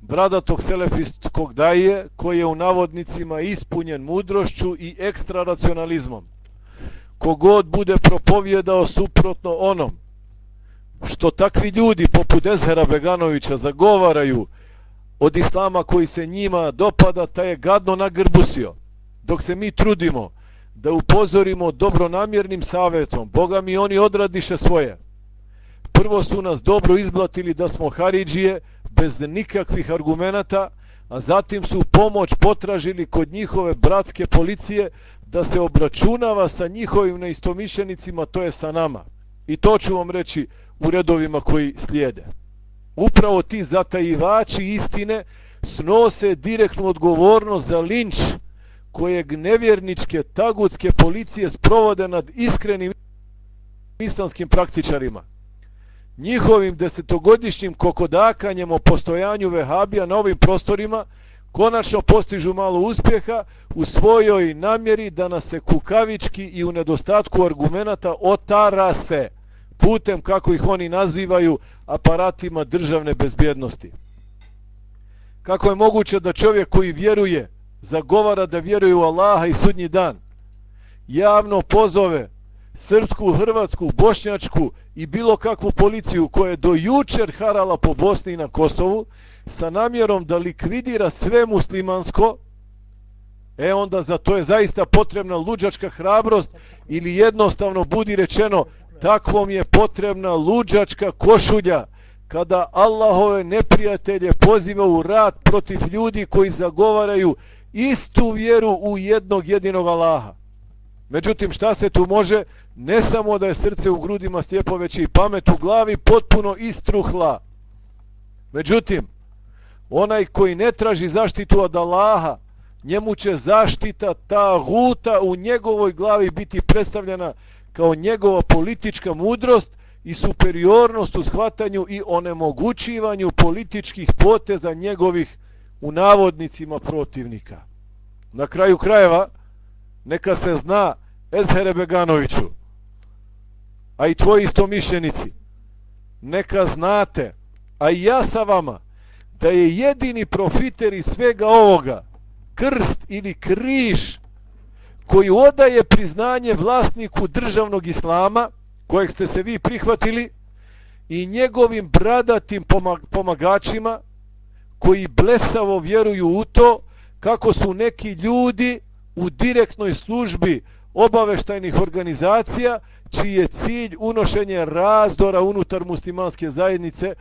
Brada tog selefijskog daje koji je u navodnicima ispunjen mudrošću i ekstra racionalizmom. Kogod bude propovjedao suprotno onom što takvi ljudi poput Ezhera Beganovića zagovaraju od islama koji se njima dopada, taj je gadno nagrbusio. Dok se mi trudimo da upozorimo dobronamjernim savjetom, Boga mi oni odradiše svoje. Prvo su nas dobro izblatili da smo Haridžije bez nikakvih argumenata, a zatim su pomoć potražili kod njihove bratske policije da se obračunava sa njihovim neistomišljenicima, to je sa nama. I to ću vam reći u redovima koji slijede. Upravo ti zatajivači istine snose direktnu odgovornost za linč kojeg nevjerničke tagutske policije sprovode nad iskrenim islamskim praktičarima. Njihovim desetogodišnjim kokodakanjem o postojanju vehabija na ovim prostorima konačno postižu malo uspjeha u svojoj namjeri da nas se kukavički i u nedostatku argumenata otara se putem, kako ih oni nazivaju, aparatima državne bezbjednosti. Kako je moguće da čovjek koji vjeruje, zagovara da vjeruje u Allaha i sudnji dan, javno pozove srpsku, hrvatsku, bošnjačku i bilo kakvu policiju koja je do jučer harala po Bosni i na Kosovu sa namjerom da likvidira sve muslimansko, e onda za to je zaista potrebna luđačka hrabrost ili jednostavno budi rečeno takvom je potrebna luđačka košulja kada Allahove neprijatelje poziva u rat protiv ljudi koji zagovaraju istu vjeru u jednog jedinog Allaha. Međutim, šta se tu može? Ne samo da je srce u grudima slijepo, već i pamet u glavi potpuno istruhla. Međutim, onaj koji ne traži zaštitu od Allaha, njemu će zaštita ta guta u njegovoj glavi biti predstavljena kao njegova politička mudrost i superiornost u shvatanju i onemogućivanju političkih poteza njegovih u navodnicima protivnika. Na kraju krajeva, neka se zna Ezhere Beganoviću, a i tvoji istomišljenici, neka znate, a i ja sa vama, da je jedini profiter iz svega ovoga krst ili križ koji odaje priznanje vlasniku državnog islama, kojeg ste se vi prihvatili, i njegovim bradatim pomagačima, koji blesavo vjeruju u to, kako su neki ljudi u direktnoj službi obaveštajnih organizacija, čiji je cilj unošenje razdora unutar muslimanske zajednice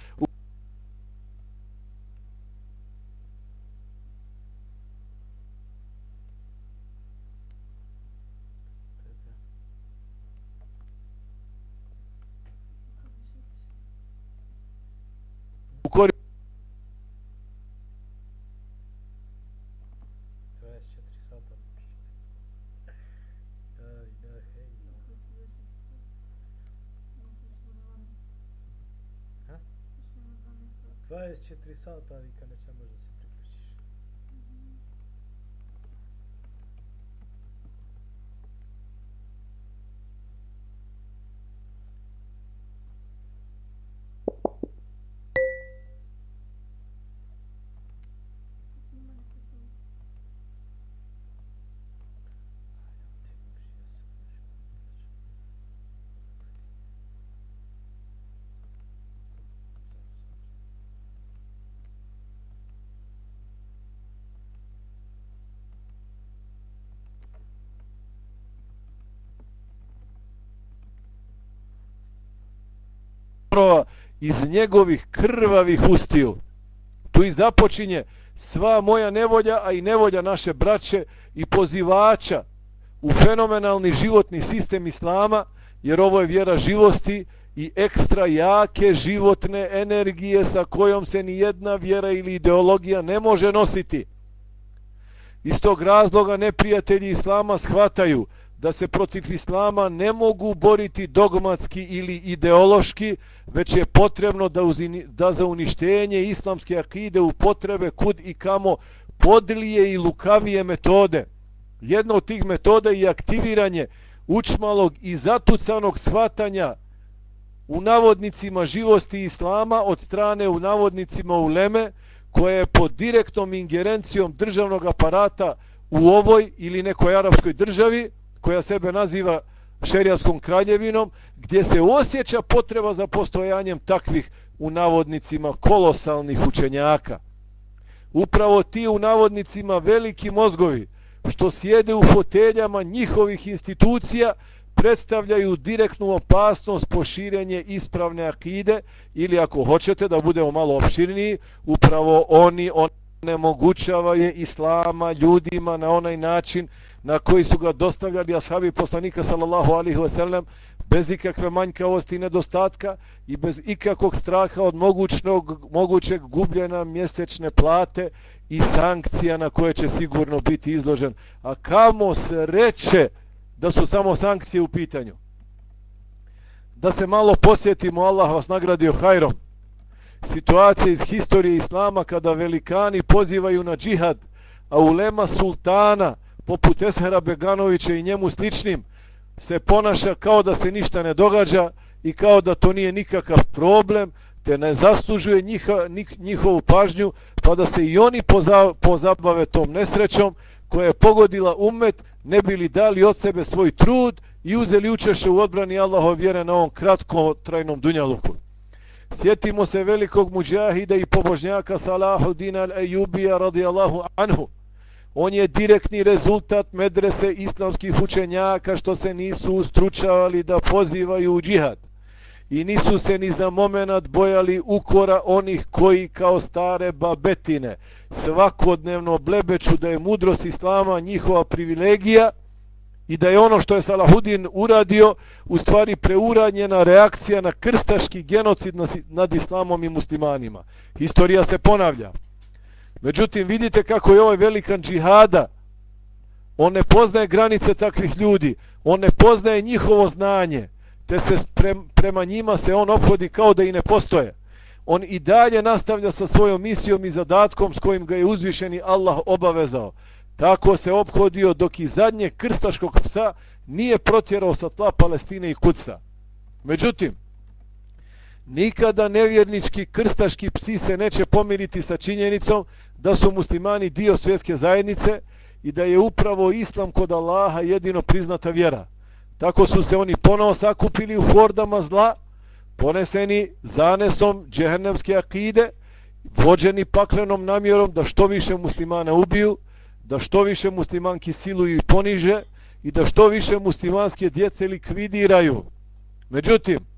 ساعت تاریکانه çamurdu. Otrova iz njegovih krvavih ustiju. Tu i započinje sva moja nevolja, a i nevolja naše braće i pozivača u fenomenalni životni sistem Islama, jer ovo je vjera živosti i ekstra jake životne energije sa kojom se ni jedna vjera ili ideologija ne može nositi. Iz tog razloga neprijatelji Islama shvataju da se protiv Islama ne mogu boriti dogmatski ili ideološki, već je potrebno da, uzini, da za uništenje islamske akide u potrebe kud i kamo podlije i lukavije metode. Jedna od tih metoda je aktiviranje učmalog i zatucanog shvatanja u navodnicima živosti Islama od strane u navodnicima uleme koje je pod direktnom ingerencijom državnog aparata u ovoj ili nekoj arapskoj državi koja sebe naziva šerijaskom kraljevinom gdje se osjeća potreba za postojanjem takvih u navodnicima kolosalnih učenjaka. Upravo ti u navodnicima veliki mozgovi što sjede u foteljama njihovih institucija predstavljaju direktnu opasnost po širenje ispravne akide ili ako hoćete da budemo malo opširniji, upravo oni onemogućavaju islama ljudima na onaj način na koji su ga dostavljali ashabi poslanika sallallahu alihi wasallam bez ikakve manjkavosti i nedostatka i bez ikakvog straha od mogućnog, mogućeg gubljena mjesečne plate i sankcija na koje će sigurno biti izložen. A kamo se reče da su samo sankcije u pitanju? Da se malo posjetimo, Allah vas nagradio hajrom. Situacija iz historije Islama kada velikani pozivaju na džihad, a ulema sultana, poput Eshera Beganovića i njemu sličnim, se ponaša kao da se ništa ne događa i kao da to nije nikakav problem, te ne zaslužuje njiha, njihovu pažnju, pa da se i oni pozabave tom nesrećom koja je pogodila umet, ne bili dali od sebe svoj trud i uzeli učeše u odbrani Allahov vjere na ovom kratkom trajnom dunjaluku. Sjetimo se velikog muđahida i pobožnjaka Salahudina al-Ejubija radijallahu anhu, on je direktni rezultat medrese islamskih učenjaka što se nisu ustručavali da pozivaju u džihad. I nisu se ni za moment bojali ukora onih koji kao stare babetine svakodnevno blebeću da je mudrost islama njihova privilegija i da je ono što je Salahudin uradio u stvari preuranjena reakcija na krstaški genocid nad islamom i muslimanima. Historija se ponavlja. Međutim, vidite kako je ovaj velikan džihada, on ne poznaje granice takvih ljudi, on ne poznaje njihovo znanje, te se prema njima se on obhodi kao da i ne postoje. On i dalje nastavlja sa svojom misijom i zadatkom s kojim ga je uzvišeni Allah obavezao. Tako se obhodio dok i zadnje krstaškog psa nije protjerao sa tla Palestine i Kuca. Međutim, nikada nevjernički krstaški psi se neće pomiriti sa činjenicom da su muslimani dio svjetske zajednice i da je upravo islam kod Allaha jedino priznata vjera. Tako su se oni ponovo sakupili u hordama zla, poneseni zanesom džehennemske akide, vođeni paklenom namjerom da što više muslimana ubiju, da što više muslimanki siluju i poniže i da što više muslimanske djece likvidiraju. Međutim,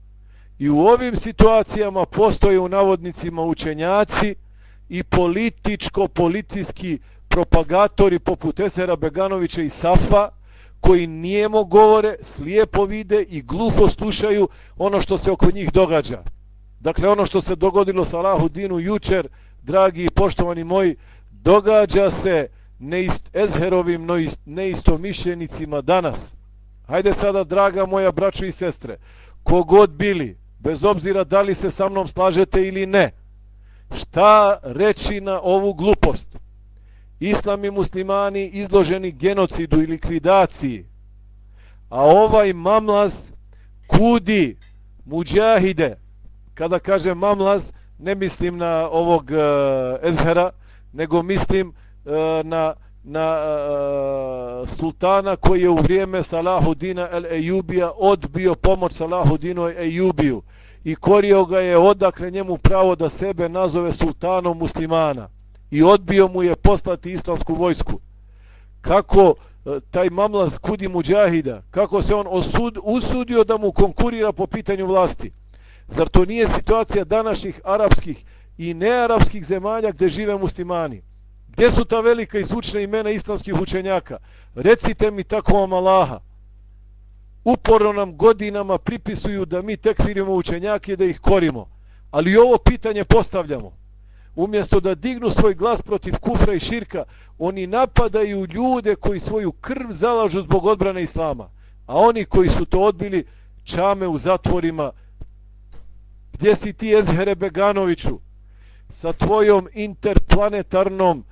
i u ovim situacijama postoje u navodnicima učenjaci, i političko-policijski propagatori poput Esera Beganovića i Safa, koji nijemo govore, slijepo vide i gluho slušaju ono što se oko njih događa. Dakle, ono što se dogodilo sa Lahudinu jučer, dragi i poštovani moji, događa se neist, Ezherovim neistomišljenicima danas. Hajde sada, draga moja braćo i sestre, kogod bili, bez obzira da li se sa mnom slažete ili ne, šta reći na ovu glupost? Islam i muslimani izloženi genocidu i likvidaciji, a ovaj mamlaz kudi muđahide. Kada kažem mamlaz, ne mislim na ovog uh, ezhera, nego mislim uh, na, na uh, sultana koji je u vrijeme Salahudina el Ejubija odbio pomoć Salahudinu Ejubiju i korio ga je odakle njemu pravo da sebe nazove sultanom muslimana i odbio mu je poslati islamsku vojsku. Kako e, taj mamlas kudi muđahida, kako se on osud, usudio da mu konkurira po pitanju vlasti. Zar to nije situacija današnjih arapskih i nearapskih zemalja gdje žive muslimani? Gdje su ta velika i imena islamskih učenjaka? Recite mi tako vam Allaha. Uporno nam godinama pripisuju da mi tekfirimo učenjake da ih korimo. Ali ovo pitanje postavljamo. Umjesto da dignu svoj glas protiv kufra i širka, oni napadaju ljude koji svoju krv zalažu zbog odbrane islama. A oni koji su to odbili, čame u zatvorima. Gdje si ti, Ezhere Beganoviću? Sa tvojom interplanetarnom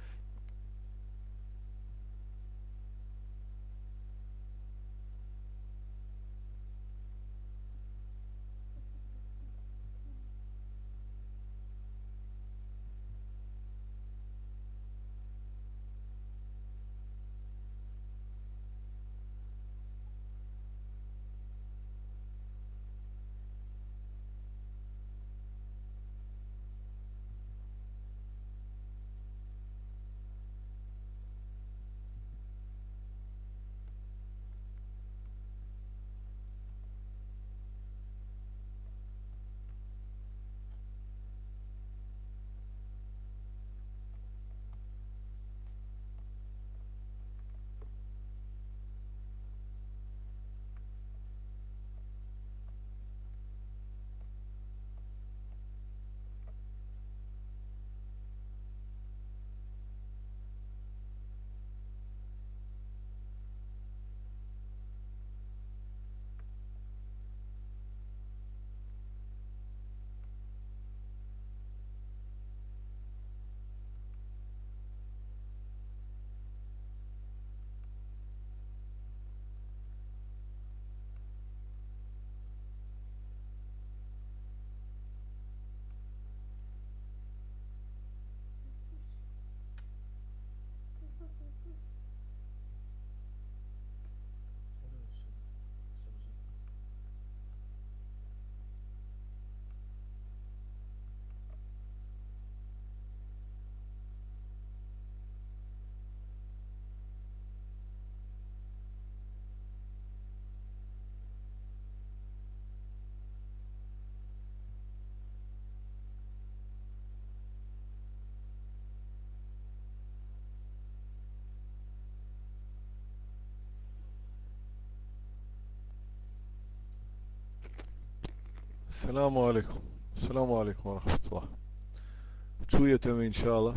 Selamu alaikum. Selamu alaikum wa rahmatullah. Čujete me inša Allah?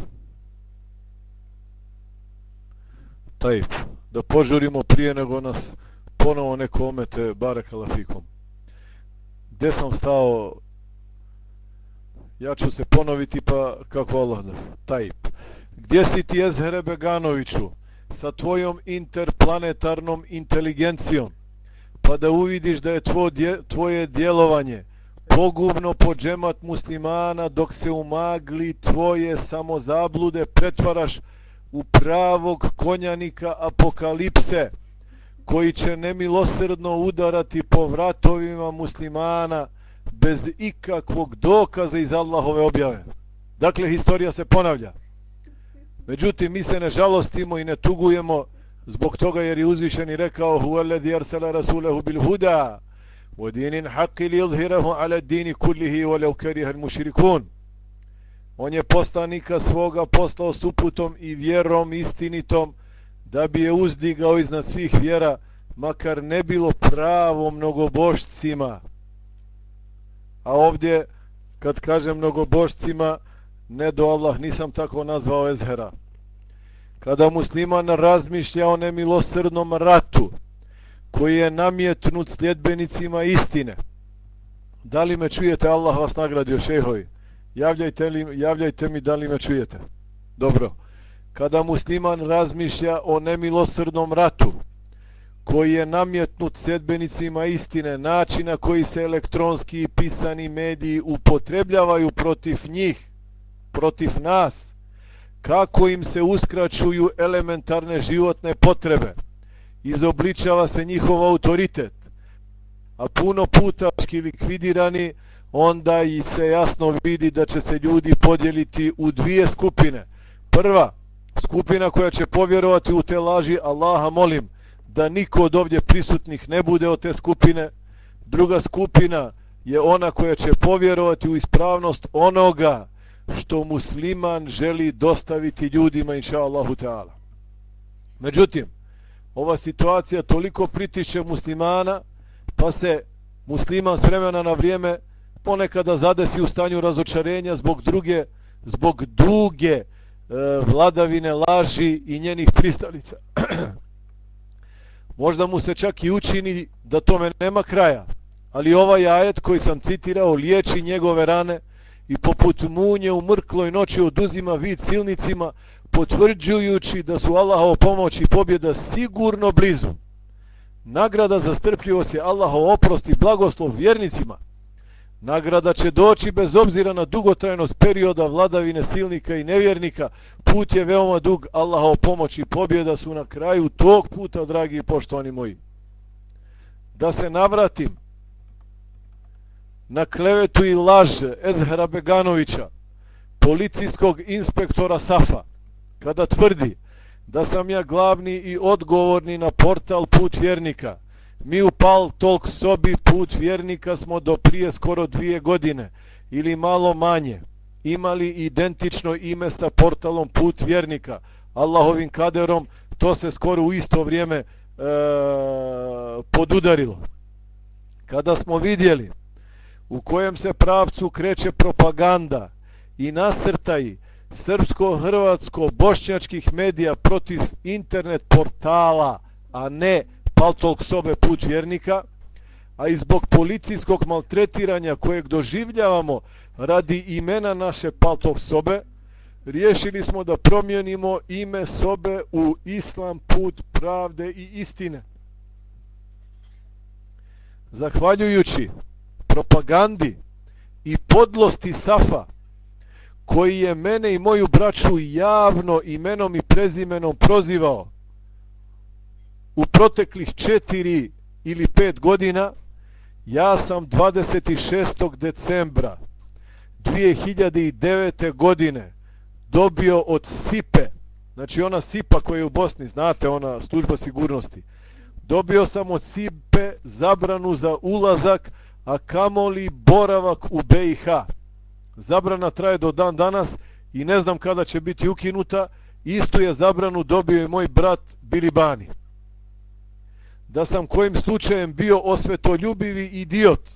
Tajip. Da požurimo prije nego nas ponovo neko omete barakala fikom. Gde sam stao? Ja ću se ponoviti pa kako Allah da. Tajip. Gdje si ti Ezhere Beganoviću sa tvojom interplanetarnom inteligencijom? Pa da uvidiš da je tvoje djelovanje pogubno po džemat muslimana dok se u magli tvoje samozablude pretvaraš u pravog konjanika apokalipse koji će nemilosrdno udarati po vratovima muslimana bez ikakvog dokaza iz Allahove objave. Dakle, historija se ponavlja. Međutim, mi se ne žalostimo i ne tugujemo zbog toga jer je uzvišeni rekao huveledi arsala rasulehu bil huda ودين الحق ليظهره على الدين كله ولو كره المشركون On je poslanika svoga poslao s uputom i vjerom istinitom da bi je uzdigao iznad svih vjera, makar ne bilo pravo mnogobošcima. A ovdje, kad kažem mnogobošcima, ne do Allah, nisam tako nazvao Ezhera. Kada musliman razmišlja o nemilosrdnom ratu, koji je namjetnut sljedbenicima istine. Da li me čujete? Allah vas nagradio, šehovi. Javljajte, li, javljajte mi da li me čujete. Dobro. Kada musliman razmišlja o nemilosrdnom ratu, koji je namjetnut sljedbenicima istine, načina koji se elektronski i pisani mediji upotrebljavaju protiv njih, protiv nas, kako im se uskraćuju elementarne životne potrebe, izobličava se njihov autoritet, a puno puta likvidirani, onda i se jasno vidi da će se ljudi podijeliti u dvije skupine. Prva, skupina koja će povjerovati u te laži, Allaha molim da niko od ovdje prisutnih ne bude od te skupine. Druga skupina, je ona koja će povjerovati u ispravnost onoga što musliman želi dostaviti ljudima, inša Allahu Teala. Međutim, ova situacija toliko pritiče muslimana, pa se musliman s vremena na vrijeme ponekada zadesi u stanju razočarenja zbog druge, zbog duge e, vladavine laži i njenih pristalica. Možda mu se čak i učini da tome nema kraja, ali ovaj ajet koji sam citirao liječi njegove rane i poput munje u mrkloj noći oduzima vid silnicima, potvrđujući da su Allahov pomoć i pobjeda sigurno blizu. Nagrada za strpljivost je Allahov oprost i blagoslov vjernicima. Nagrada će doći bez obzira na dugotrajnost perioda vladavine silnika i nevjernika. Put je veoma dug, Allahov pomoć i pobjeda su na kraju tog puta, dragi i poštovani moji. Da se navratim na klevetu i laž Ezhera Beganovića, policijskog inspektora Safa, kada tvrdi da sam ja glavni i odgovorni na portal Put Vjernika. Mi u Pal Talk sobi Put Vjernika smo do prije skoro dvije godine ili malo manje imali identično ime sa portalom Put Vjernika. Allahovim kaderom to se skoro u isto vrijeme e, podudarilo. Kada smo vidjeli u kojem se pravcu kreće propaganda i nasrtaji srpsko-hrvatsko-bošnjačkih medija protiv internet portala, a ne paltog sobe put vjernika, a i zbog policijskog maltretiranja kojeg doživljavamo radi imena naše paltog sobe, riješili smo da promijenimo ime sobe u Islam put pravde i istine. Zahvaljujući propagandi i podlosti Safa, koji je mene i moju braću javno imenom i prezimenom prozivao u proteklih četiri ili pet godina, ja sam 26. decembra 2009. godine dobio od SIPE, znači ona SIPA koja je u Bosni, znate, ona služba sigurnosti, dobio sam od SIPE zabranu za ulazak, a kamoli boravak u BiH zabrana traje do dan danas i ne znam kada će biti ukinuta, isto je zabranu dobio i moj brat Bilibani. Da sam kojim slučajem bio osvetoljubivi idiot,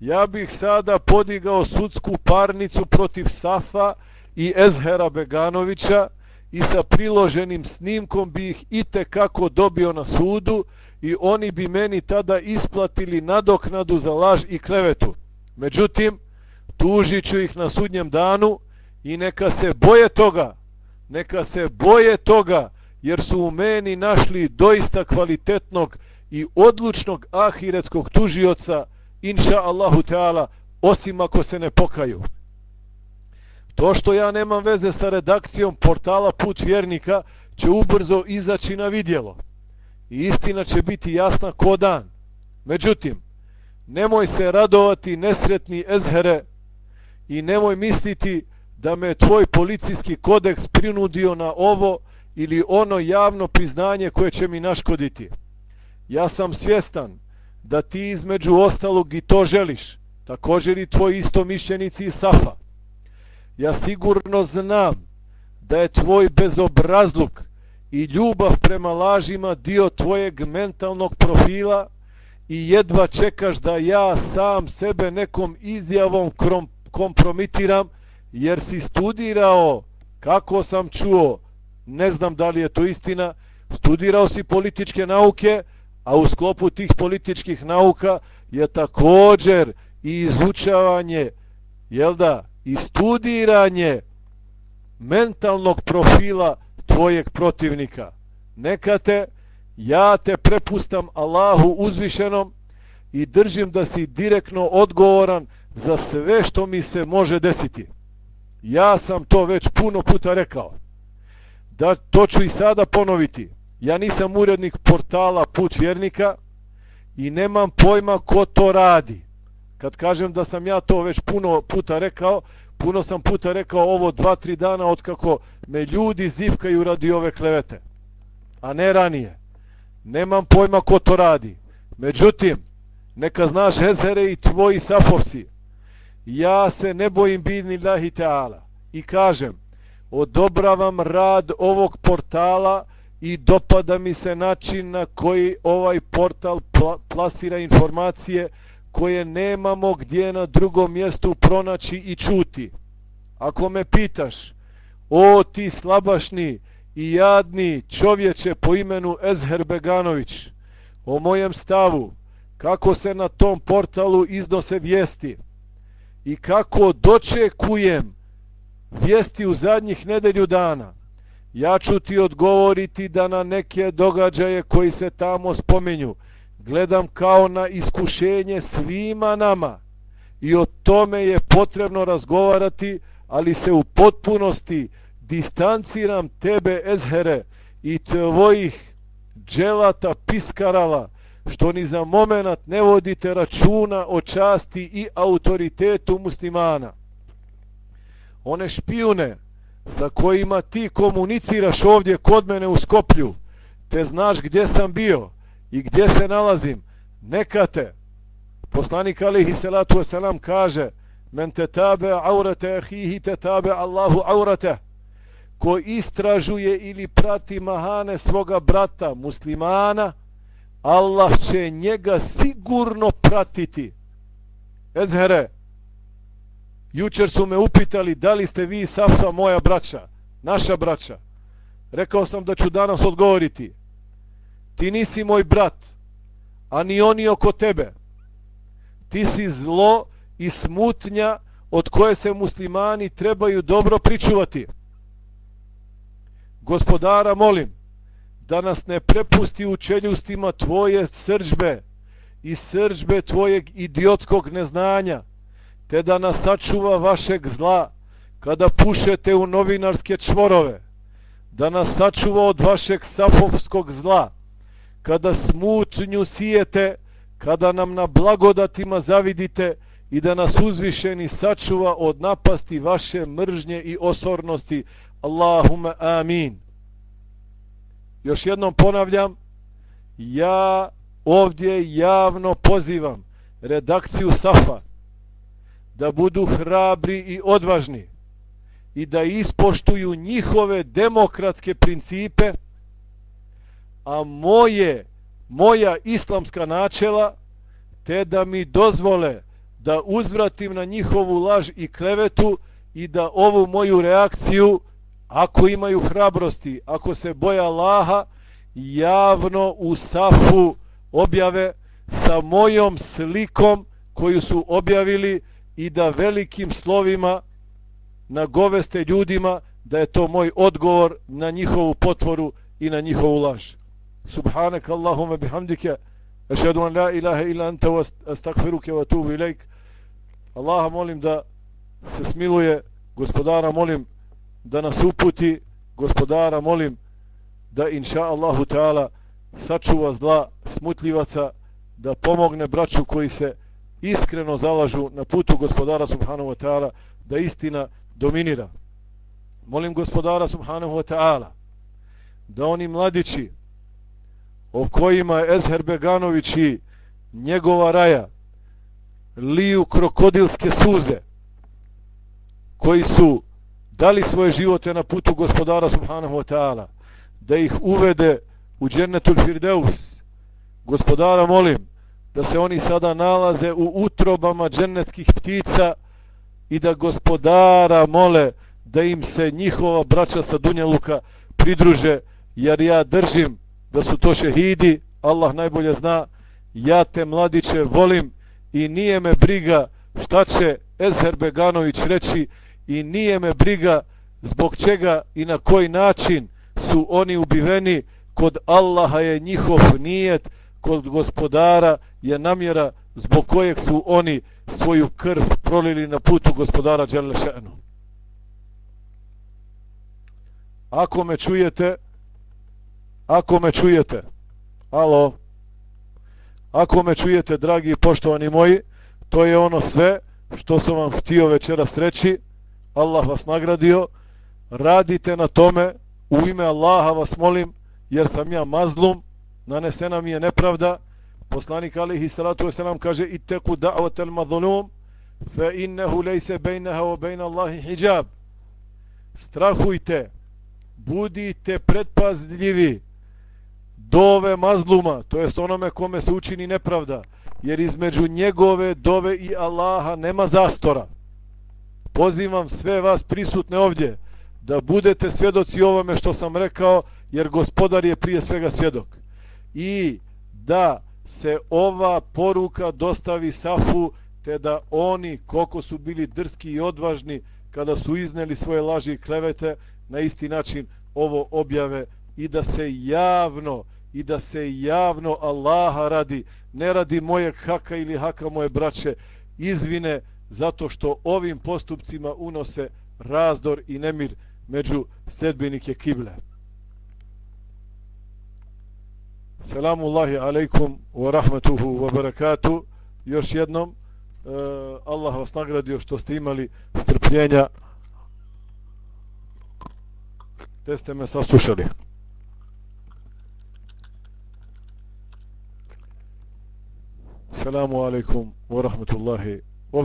ja bih sada podigao sudsku parnicu protiv Safa i Ezhera Beganovića i sa priloženim snimkom bi ih i kako dobio na sudu i oni bi meni tada isplatili nadoknadu za laž i klevetu. Međutim, tužit ću ih na sudnjem danu i neka se boje toga, neka se boje toga, jer su u meni našli doista kvalitetnog i odlučnog ahiretskog tužioca, inša Allahu Teala, osim ako se ne pokaju. To što ja nemam veze sa redakcijom portala Put Vjernika će ubrzo izaći na vidjelo. I istina će biti jasna ko dan. Međutim, nemoj se radovati nesretni ezhere i nemoj misliti da me tvoj policijski kodeks prinudio na ovo ili ono javno priznanje koje će mi naškoditi. Ja sam svjestan da ti između ostalog i to želiš, također i tvoj istomišljenici i Safa. Ja sigurno znam da je tvoj bezobrazluk i ljubav prema lažima dio tvojeg mentalnog profila i jedva čekaš da ja sam sebe nekom izjavom krom kompromitiram jer si studirao kako sam čuo ne znam da li je to istina studirao si političke nauke a u sklopu tih političkih nauka je također i izučavanje jel da i studiranje mentalnog profila tvojeg protivnika. Neka te ja te prepustam Allahu uzvišenom i držim da si direktno odgovoran za sve što mi se može desiti. Ja sam to već puno puta rekao. Da to ću i sada ponoviti. Ja nisam urednik portala Put vjernika i nemam pojma ko to radi. Kad kažem da sam ja to već puno puta rekao, puno sam puta rekao ovo dva, tri dana od kako me ljudi zivkaju radi ove klevete. A ne ranije. Nemam pojma ko to radi. Međutim, Neka znaš Hezere i tvoji safovsi. Ja se ne bojim bidni lahi teala. I kažem, odobravam rad ovog portala i dopada mi se način na koji ovaj portal pla plasira informacije koje nemamo gdje na drugom mjestu pronaći i čuti. Ako me pitaš, o ti slabašni i jadni čovječe po imenu Ezher Beganović, o mojem stavu, kako se na tom portalu iznose vijesti i kako dočekujem vijesti u zadnjih nedelju dana, ja ću ti odgovoriti da na neke događaje koji se tamo spomenju gledam kao na iskušenje svima nama. I o tome je potrebno razgovarati, ali se u potpunosti distanciram tebe, Ezhere, i tvojih dželata piskarala, što ni za moment ne vodite računa o časti i autoritetu muslimana. One špijune sa kojima ti komuniciraš ovdje kod mene u Skoplju, te znaš gdje sam bio i gdje se nalazim, neka te. Poslanik alihi salatu wasalam kaže, men te tabe aurate ahihi te tabe Allahu aurate ko istražuje ili prati mahane svoga brata muslimana, Allah će njega sigurno pratiti. Ezhere, jučer su me upitali da li ste vi Safa moja braća, naša braća. Rekao sam da ću danas odgovoriti. Ti nisi moj brat, a ni oni oko tebe. Ti si zlo i smutnja od koje se muslimani trebaju dobro pričuvati gospodara molim da nas ne prepusti u čeljustima tvoje sržbe i sržbe tvojeg idiotskog neznanja te da nas sačuva vašeg zla kada pušete u novinarske čvorove da nas sačuva od vašeg safovskog zla kada smutnju sijete kada nam na blagodatima zavidite i da nas uzvišeni sačuva od napasti vaše mržnje i osornosti Allahumma amin. Još jednom ponavljam, ja ovdje javno pozivam redakciju Safa da budu hrabri i odvažni i da ispoštuju njihove demokratske principe, a moje, moja islamska načela, te da mi dozvole da uzvratim na njihovu laž i klevetu i da ovu moju reakciju ako imaju hrabrosti, ako se boja Allaha, javno u safu objave sa mojom slikom koju su objavili i da velikim slovima nagoveste ljudima da je to moj odgovor na njihovu potvoru i na njihovu laž. Subhanak Allahumma bihamdike, ašhedu an la ilaha ila anta wa astakfiruke wa tubu ilaik. Allaha molim da se smiluje, gospodara molim da nas uputi. Gospodara molim da inša Allahu Teala sačuva zla smutljivaca da pomogne braću koji se iskreno zalažu na putu gospodara subhanahu wa ta'ala da istina dominira. Molim gospodara subhanahu wa ta'ala da oni mladići o kojima je Ezher Beganović i njegova raja liju krokodilske suze koji su dali svoje živote na putu gospodara subhanahu wa ta'ala, da ih uvede u džennetul firdeus. Gospodara molim da se oni sada nalaze u utrobama džennetskih ptica i da gospodara mole da im se njihova braća sa Dunjaluka pridruže, jer ja držim da su to šehidi, Allah najbolje zna, ja te mladiće volim i nije me briga šta će Ezher Beganović reći, i nije me briga zbog čega i na koji način su oni ubiveni kod Allaha je njihov nijet kod gospodara je namjera zbog kojeg su oni svoju krv prolili na putu gospodara Đelešenu. Ako me čujete, ako me čujete, alo, ako me čujete, dragi i poštovani moji, to je ono sve što sam vam htio večeras reći. Allah vas nagradio, radite na tome, u ime Allaha vas molim, jer sam ja mazlum, nanesena mi je nepravda, Poslanik alihi salatu wasalam kaže Itteku da'vatel mazlum, fa innehu lejse bejneha o bejna Allahi hijab. Strahujte, budite pretpazljivi, dove mazluma, to jest onome kome se učini nepravda, jer između njegove dove i Allaha nema zastora. Pozivam sve vas prisutne ovdje da budete svjedoci ovome što sam rekao, jer gospodar je prije svega svjedok. I da se ova poruka dostavi Safu, te da oni, koliko su bili drski i odvažni, kada su izneli svoje laži i klevete, na isti način ovo objave i da se javno i da se javno Allaha radi, ne radi mojeg haka ili haka moje braće, izvine zato što ovim postupcima unose razdor i nemir među sedbenike kible. Selamu Allahi alaikum wa rahmatuhu wa barakatuh. Još jednom, e, Allah vas nagradio što ste imali strpljenja te ste me saslušali. Selamu alaikum wa rahmatullahi wa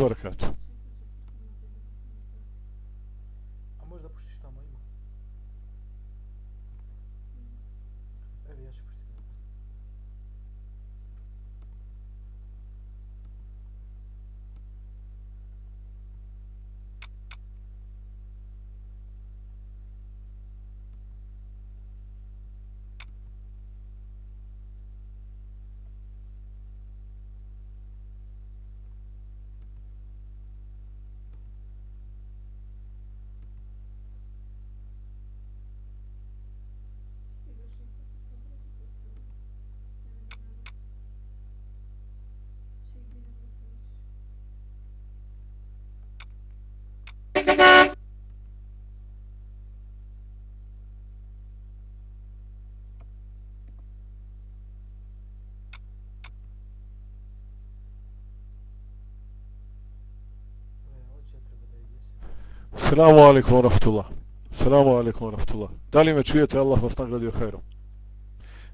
barakatuh. Alaikum wa rahmatullah. Assalamu alaikum wa rahmatullah. Da li me čujete? Allah vas nagradio hajrom.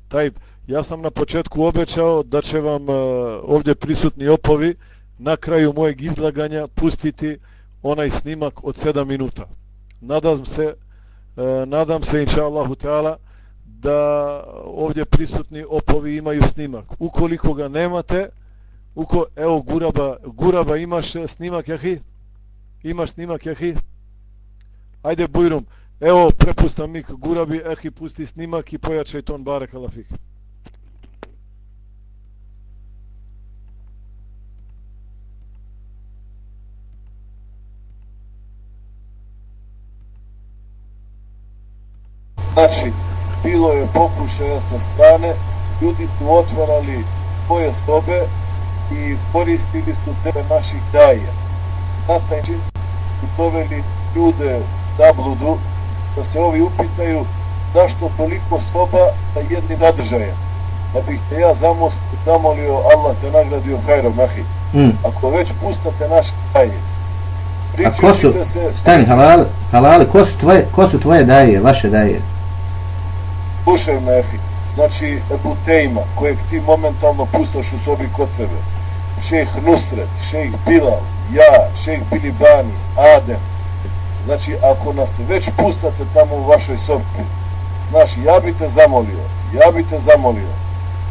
Taj, ja sam na početku obećao da će vam uh, ovdje prisutni opovi na kraju mojeg izlaganja pustiti onaj snimak od 7 minuta. Nadam se, uh, nadam se inša Allahu Teala da ovdje prisutni opovi imaju snimak. Ukoliko ga nemate, uko, evo Guraba, Guraba imaš snimak, jahi? Imaš snimak, jahi? Ajde Bujrum, evo prepustam mik Gurabi, ehi pusti snimak i pojačaj ton bare kalafik. Znači, bilo je pokušaja sa strane, ljudi su otvarali svoje sobe i koristili su tebe naših daje. Na taj način su doveli ljude zabludu da se ovi upitaju zašto toliko soba na jednim zadržajem. Da bih te ja zamost, zamolio Allah te nagradio hajrom nahi. Mm. Ako već pustate naš daje, priključite se... Stani, halali, halali, ko su tvoje, ko su tvoje daje, vaše daje? Slušaj me, Efi, znači Ebu Tejma, kojeg ti momentalno pustaš u sobi kod sebe, šejh Nusret, šejh Bilal, ja, šejh Bilibani, Adem, Znači, ako nas već pustate tamo u vašoj sobi, znači, ja bi te zamolio, ja bi te zamolio,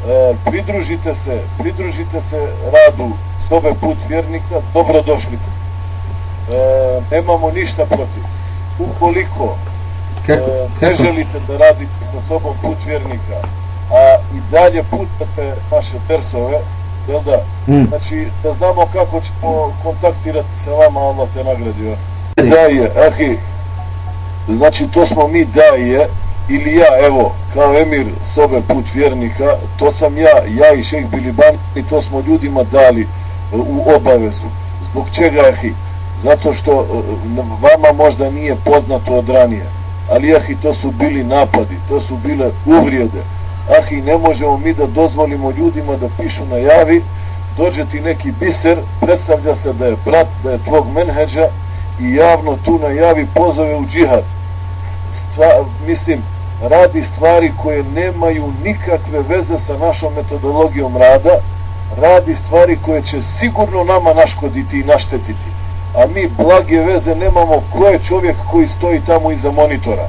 e, pridružite se, pridružite se radu sobe put vjernika, dobrodošlice. E, nemamo ništa protiv. Ukoliko e, ne želite da radite sa sobom put vjernika, a i dalje putate naše tersove, jel da? Mm. Znači, da znamo kako ćemo kontaktirati sa vama, Allah te nagradio daje, ahi, znači to smo mi daje, ili ja, evo, kao emir sobe put vjernika, to sam ja, ja i šejh Biliban, i to smo ljudima dali e, u obavezu. Zbog čega, ahi? Zato što e, vama možda nije poznato od ranije, ali ahi, to su bili napadi, to su bile uvrijede. Ahi, ne možemo mi da dozvolimo ljudima da pišu na javi, dođe ti neki biser, predstavlja se da je brat, da je tvog menheđa, i javno tu najavi pozove u džihad. Stva, mislim, radi stvari koje nemaju nikakve veze sa našom metodologijom rada, radi stvari koje će sigurno nama naškoditi i naštetiti. A mi blage veze nemamo ko je čovjek koji stoji tamo iza monitora.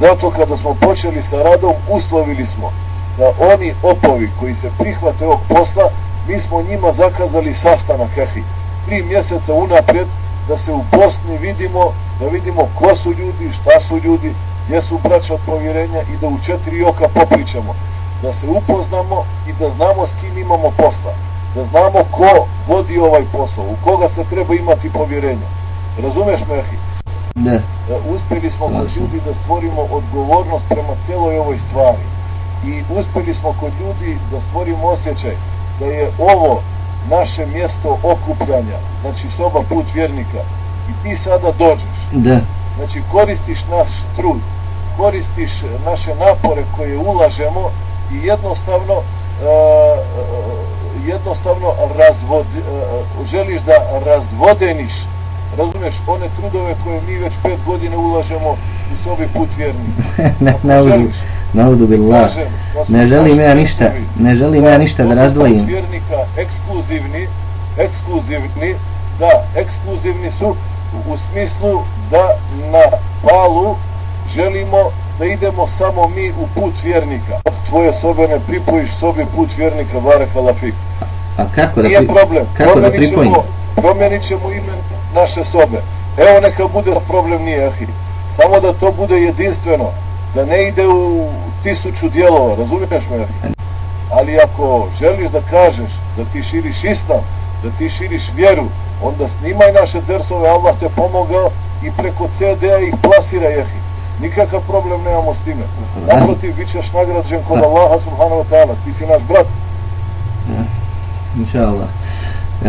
Zato kada smo počeli sa radom, uslovili smo da oni opovi koji se prihvate ovog posla, mi smo njima zakazali sastanak, ehi, tri mjeseca unaprijed, da se u Bosni vidimo, da vidimo ko su ljudi, šta su ljudi, jesu braća od povjerenja i da u četiri oka popričamo, da se upoznamo i da znamo s kim imamo posla, da znamo ko vodi ovaj posao, u koga se treba imati povjerenja. Razumeš, Mehi? Ne. Uspjeli smo kod ljudi da stvorimo odgovornost prema cijeloj ovoj stvari i uspjeli smo kod ljudi da stvorimo osjećaj da je ovo naše mjesto okupljanja, znači soba put vjernika i ti sada dođeš. Da. Znači koristiš naš trud, koristiš naše napore koje ulažemo i jednostavno uh, jednostavno razvod, uh, želiš da razvodeniš razumeš one trudove koje mi već pet godine ulažemo u sobi put vjernika. ne, ne, želiš, naudu billah. Ne želim ja ništa, ne želim ja ništa da razdvojim. Vjernika ekskluzivni, ekskluzivni, da, ekskluzivni su u smislu da na palu želimo da idemo samo mi u put vjernika. Tvoje sobe ne pripojiš sobi put vjernika, barek alafik. A kako da, Nije problem, kako promenit da pripojim? Ćemo, promenit ćemo ime naše sobe. Evo neka bude problem nije, ahi. Samo da to bude jedinstveno, da ne ide u tisuću dijelova, razumiješ me? Ali ako želiš da kažeš da ti širiš islam, da ti širiš vjeru, onda snimaj naše dersove, Allah te pomogao i preko CD-a ih plasira jehi. Nikakav problem nemamo s time. Naprotiv, bit ćeš nagrađen kod Allaha subhanahu wa ta'ala. Ti si naš brat. Inša Allah.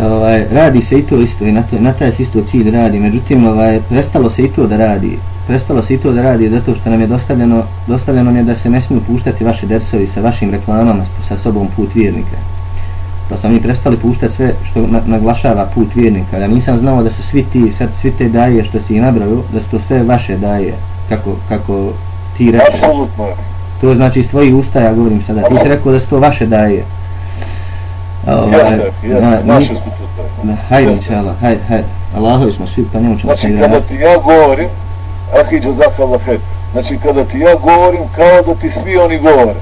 Ovaj, radi se i to isto i na, to, na taj se isto cilj radi. Međutim, ovaj, prestalo se i to da radi prestalo se i to da radi zato što nam je dostavljeno, dostavljeno je da se ne smiju puštati vaše dersovi sa vašim reklamama sa sobom put vjernika. Pa smo mi prestali puštati sve što na, naglašava put vjernika. Ja nisam znao da su svi ti, sad, svi te daje što si ih nabrao, da su to sve vaše daje, kako, kako ti reći. Apsolutno. To znači iz tvojih usta, ja govorim sada. Ti si rekao da su to vaše daje. Ovaj, jeste, jeste, naše su to daje. Hajde, inšala, hajde, hajde. Allahovi smo svi, pa njemu ćemo znači, kada ti ja govorim, ahi džazakallah khair. Znači kada ti ja govorim kao da ti svi oni govore.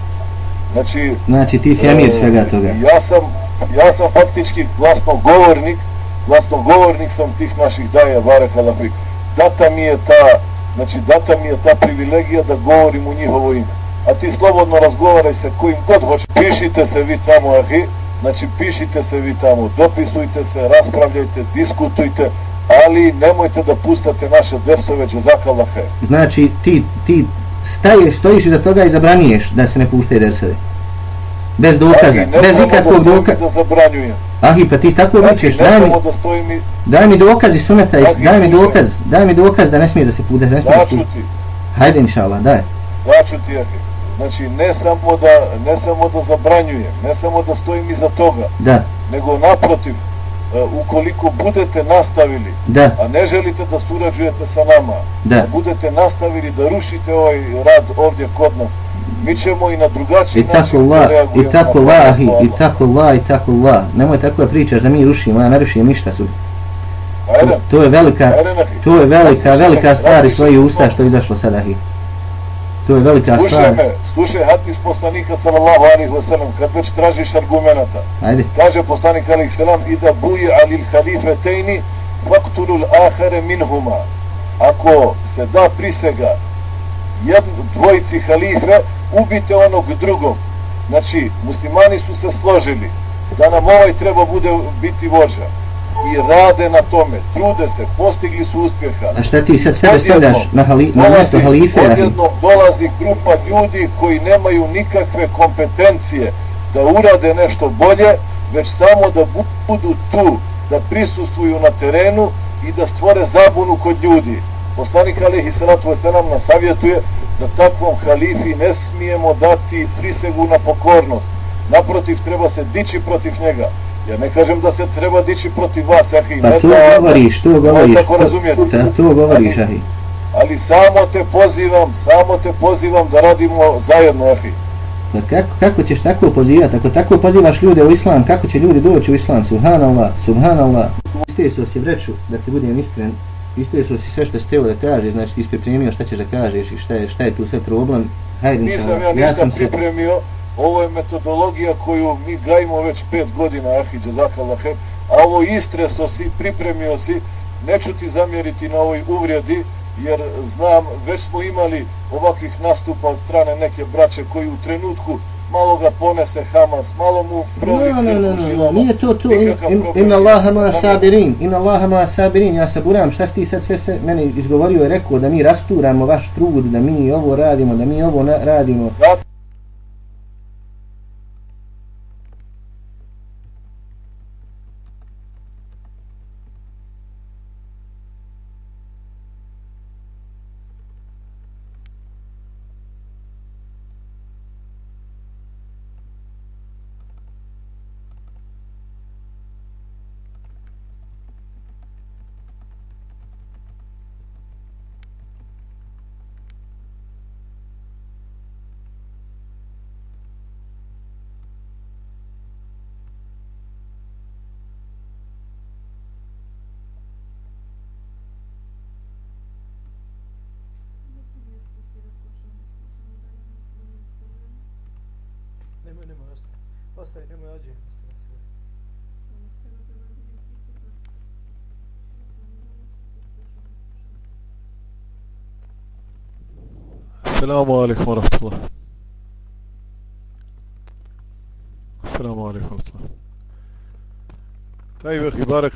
Znači Znači ti si emir svega toga. Ja sam ja sam faktički glasno govornik, glasno govornik sam tih naših daja barakallah fik. Data mi je ta znači data mi je ta privilegija da govorim u njihovo ime. A ti slobodno razgovaraj se kojim god hoćeš. Pišite se vi tamo ahi, znači pišite se vi tamo, dopisujte se, raspravljajte, diskutujte, ali nemojte da pustate naše dersove džezakallahe. Znači ti, ti staješ, stojiš iza toga i zabraniješ da se ne puštaju dersove? Bez dokaza, Ahi, bez ikakvog dokaza. da zabranjujem. Ahi, pa ti tako Ahi, vičeš, daj mi, da stojim i... daj mi dokazi suneta, Ahi, daj mi dokaz, daj mi dokaz da ne smije da se pude, da ne smije da se Daću ti, Hajde, inšallah, daj. daću ti, ahi. Znači, ne samo, da, ne samo da zabranjujem, ne samo da stojim iza toga, Da, nego naprotiv, e, ukoliko budete nastavili, da, a ne želite da surađujete sa nama, Da. budete nastavili da rušite ovaj rad ovdje kod nas, mi ćemo i na drugačiji i tako način Allah, da reagujemo i tako Allah, pravo i tako Allah, i tako Allah. Nemoj tako da pričaš da mi rušimo, ja ne rušim ništa su. Ajde, To je velika, to je velika, velika stvar razmišljaj, svojih usta što je izašlo sada, ahi. To je velika Slušaj stvar. me, slušaj hadis poslanika sallallahu alaihi wa sallam, kad već tražiš argumenta. Ajde. Kaže poslanik alaihi sallam, i da buji alil halife tejni, faktulul ahare minhuma. Ako se da prisega jedn, dvojici halife, ubite onog drugog. Znači, muslimani su se složili da nam ovaj treba bude biti vođa. I rade na tome, trude se, postigli su uspjeha. A šta ti sad sebe stavljaš na, hali, na mjesto dolazi- halife, ahi? Odjednom dolazi grupa ljudi koji nemaju nikakve kompetencije da urade nešto bolje, već samo da bu- budu tu, da prisustuju na terenu i da stvore zabunu kod ljudi. Poslanik Alihi Salatu Veselam nas savjetuje da takvom halifi ne smijemo dati prisegu na pokornost. Naprotiv, treba se dići protiv njega. Ja ne kažem da se treba dići protiv vas, ahi. Pa to da- govoriš, to govoriš. tako razumijeti. Da, to govoriš, ahi. ali samo te pozivam, samo te pozivam da radimo zajedno, ahi. Pa kako, kako ćeš tako pozivati? Ako tako pozivaš ljude u islam, kako će ljudi doći u islam? Subhanallah, subhanallah. Istijeso si vreću, da ti budem iskren, istijeso si sve što si teo da kaže, znači ti si pripremio šta ćeš da kažeš i šta je, šta je tu sve problem. Hajde, Nisam ja ništa ja pripremio, se... ovo je metodologija koju mi gajimo već pet godina, Ahidze, zahvala a ovo istreso si, pripremio si, neću ti zamjeriti na ovoj uvrijedi, jer znam, već smo imali ovakvih nastupa od strane neke braće koji u trenutku malo ga ponese Hamas, malo mu provi no, no, no, no, no, nije to to, Allaha ma sabirin, inna Allaha ma sabirin, ja se buram, šta ti sad sve se meni izgovorio i rekao da mi rasturamo vaš trud, da mi ovo radimo, da mi ovo radimo. Ja, Assalamu alaikum wa rahmatullah. Assalamu alaikum wa rahmatullah. Taj i barak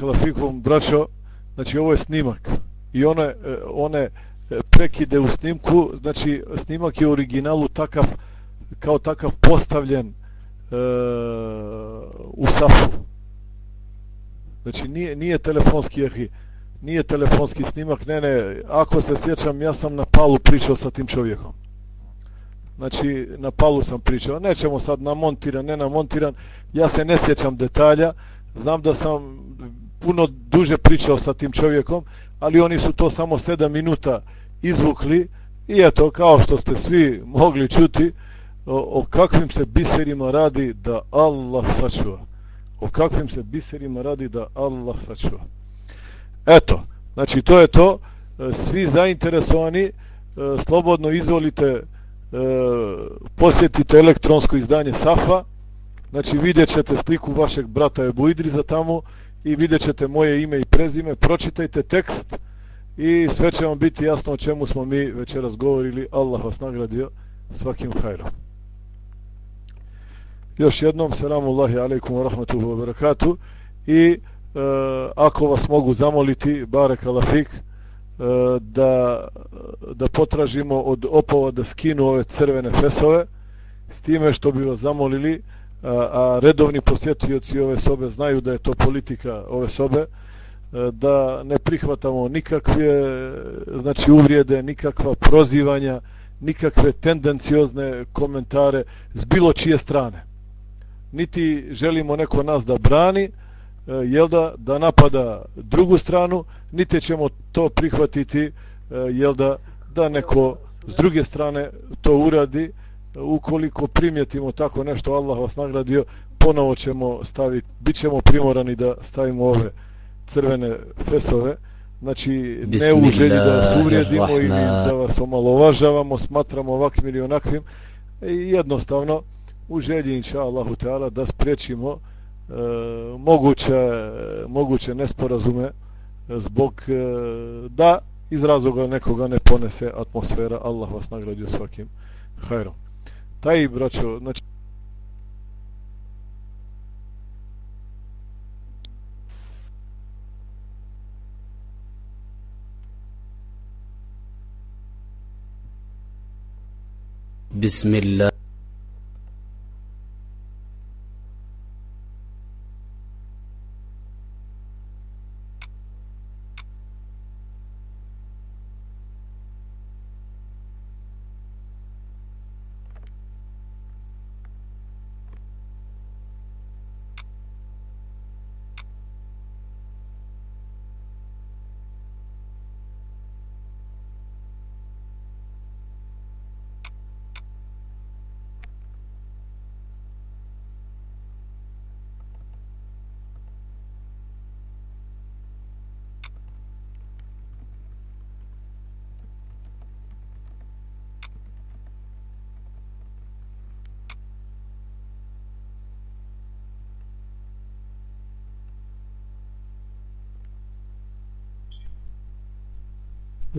braćo, znači ovo je snimak. I one, e, one e, prekide u snimku, znači snimak je u originalu takav, kao takav postavljen e, u safu. Znači nije, nije telefonski ehi, nije telefonski snimak, ne ne, ako se sjećam, ja sam na palu pričao sa tim čovjekom. Znači, na palu sam pričao, nećemo sad namontiran, ne namontiran, ja se ne sjećam detalja, znam da sam puno duže pričao sa tim čovjekom, ali oni su to samo 7 minuta izvukli i eto, kao što ste svi mogli čuti, o, o kakvim se biserima radi da Allah sačuva. O kakvim se biserima radi da Allah sačuva. Eto, znači to je to. E, svi zainteresovani, e, slobodno izvolite, e, posjetite elektronsko izdanje Safa. Znači vidjet ćete sliku vašeg brata Ebu Idriza tamo i vidjet ćete moje ime i prezime. Pročitajte tekst i sve će vam biti jasno o čemu smo mi večeras govorili. Allah vas nagradio svakim hajrom. Još jednom, selamu Allahi alaikum wa rahmatuhu wa barakatuh. I Eh, ako vas mogu zamoliti, barek alafik, e, eh, da, da potražimo od opova da skinu ove crvene fesove, s time što bi vas zamolili, a, a redovni posjetioci ove sobe znaju da je to politika ove sobe, da ne prihvatamo nikakve znači uvrijede, nikakva prozivanja, nikakve tendenciozne komentare s bilo čije strane. Niti želimo neko nas da brani, jel da, da napada drugu stranu, niti ćemo to prihvatiti, e, jel da, da neko s druge strane to uradi, ukoliko primjetimo tako nešto, Allah vas nagradio, ponovo ćemo staviti, bit ćemo primorani da stavimo ove crvene fesove, znači ne u želji da vas uvrijedimo ili da vas omalovažavamo, smatramo ovakvim ili onakvim, i jednostavno, u želji inša Allahu Teala da spriječimo e, moguće, moguće nesporazume zbog e, da iz razloga nekoga ne ponese atmosfera Allah vas nagradio svakim hajrom taj braćo znači بسم الله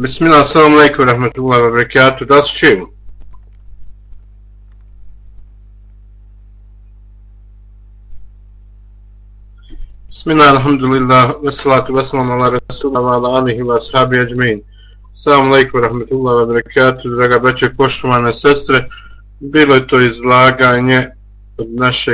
Bismillah, assalamu alaikum, rahmatullahi wa barakatuh. Da se čujemo? Bismillah, alhamdulillah, wassalatu wassalamu ala rasulullah wa ala alihi wa ashabi ajmin. Assalamu alaikum, rahmatullahi wa barakatuh, draga braće, poštovane sestre. Bilo je to izlaganje od našeg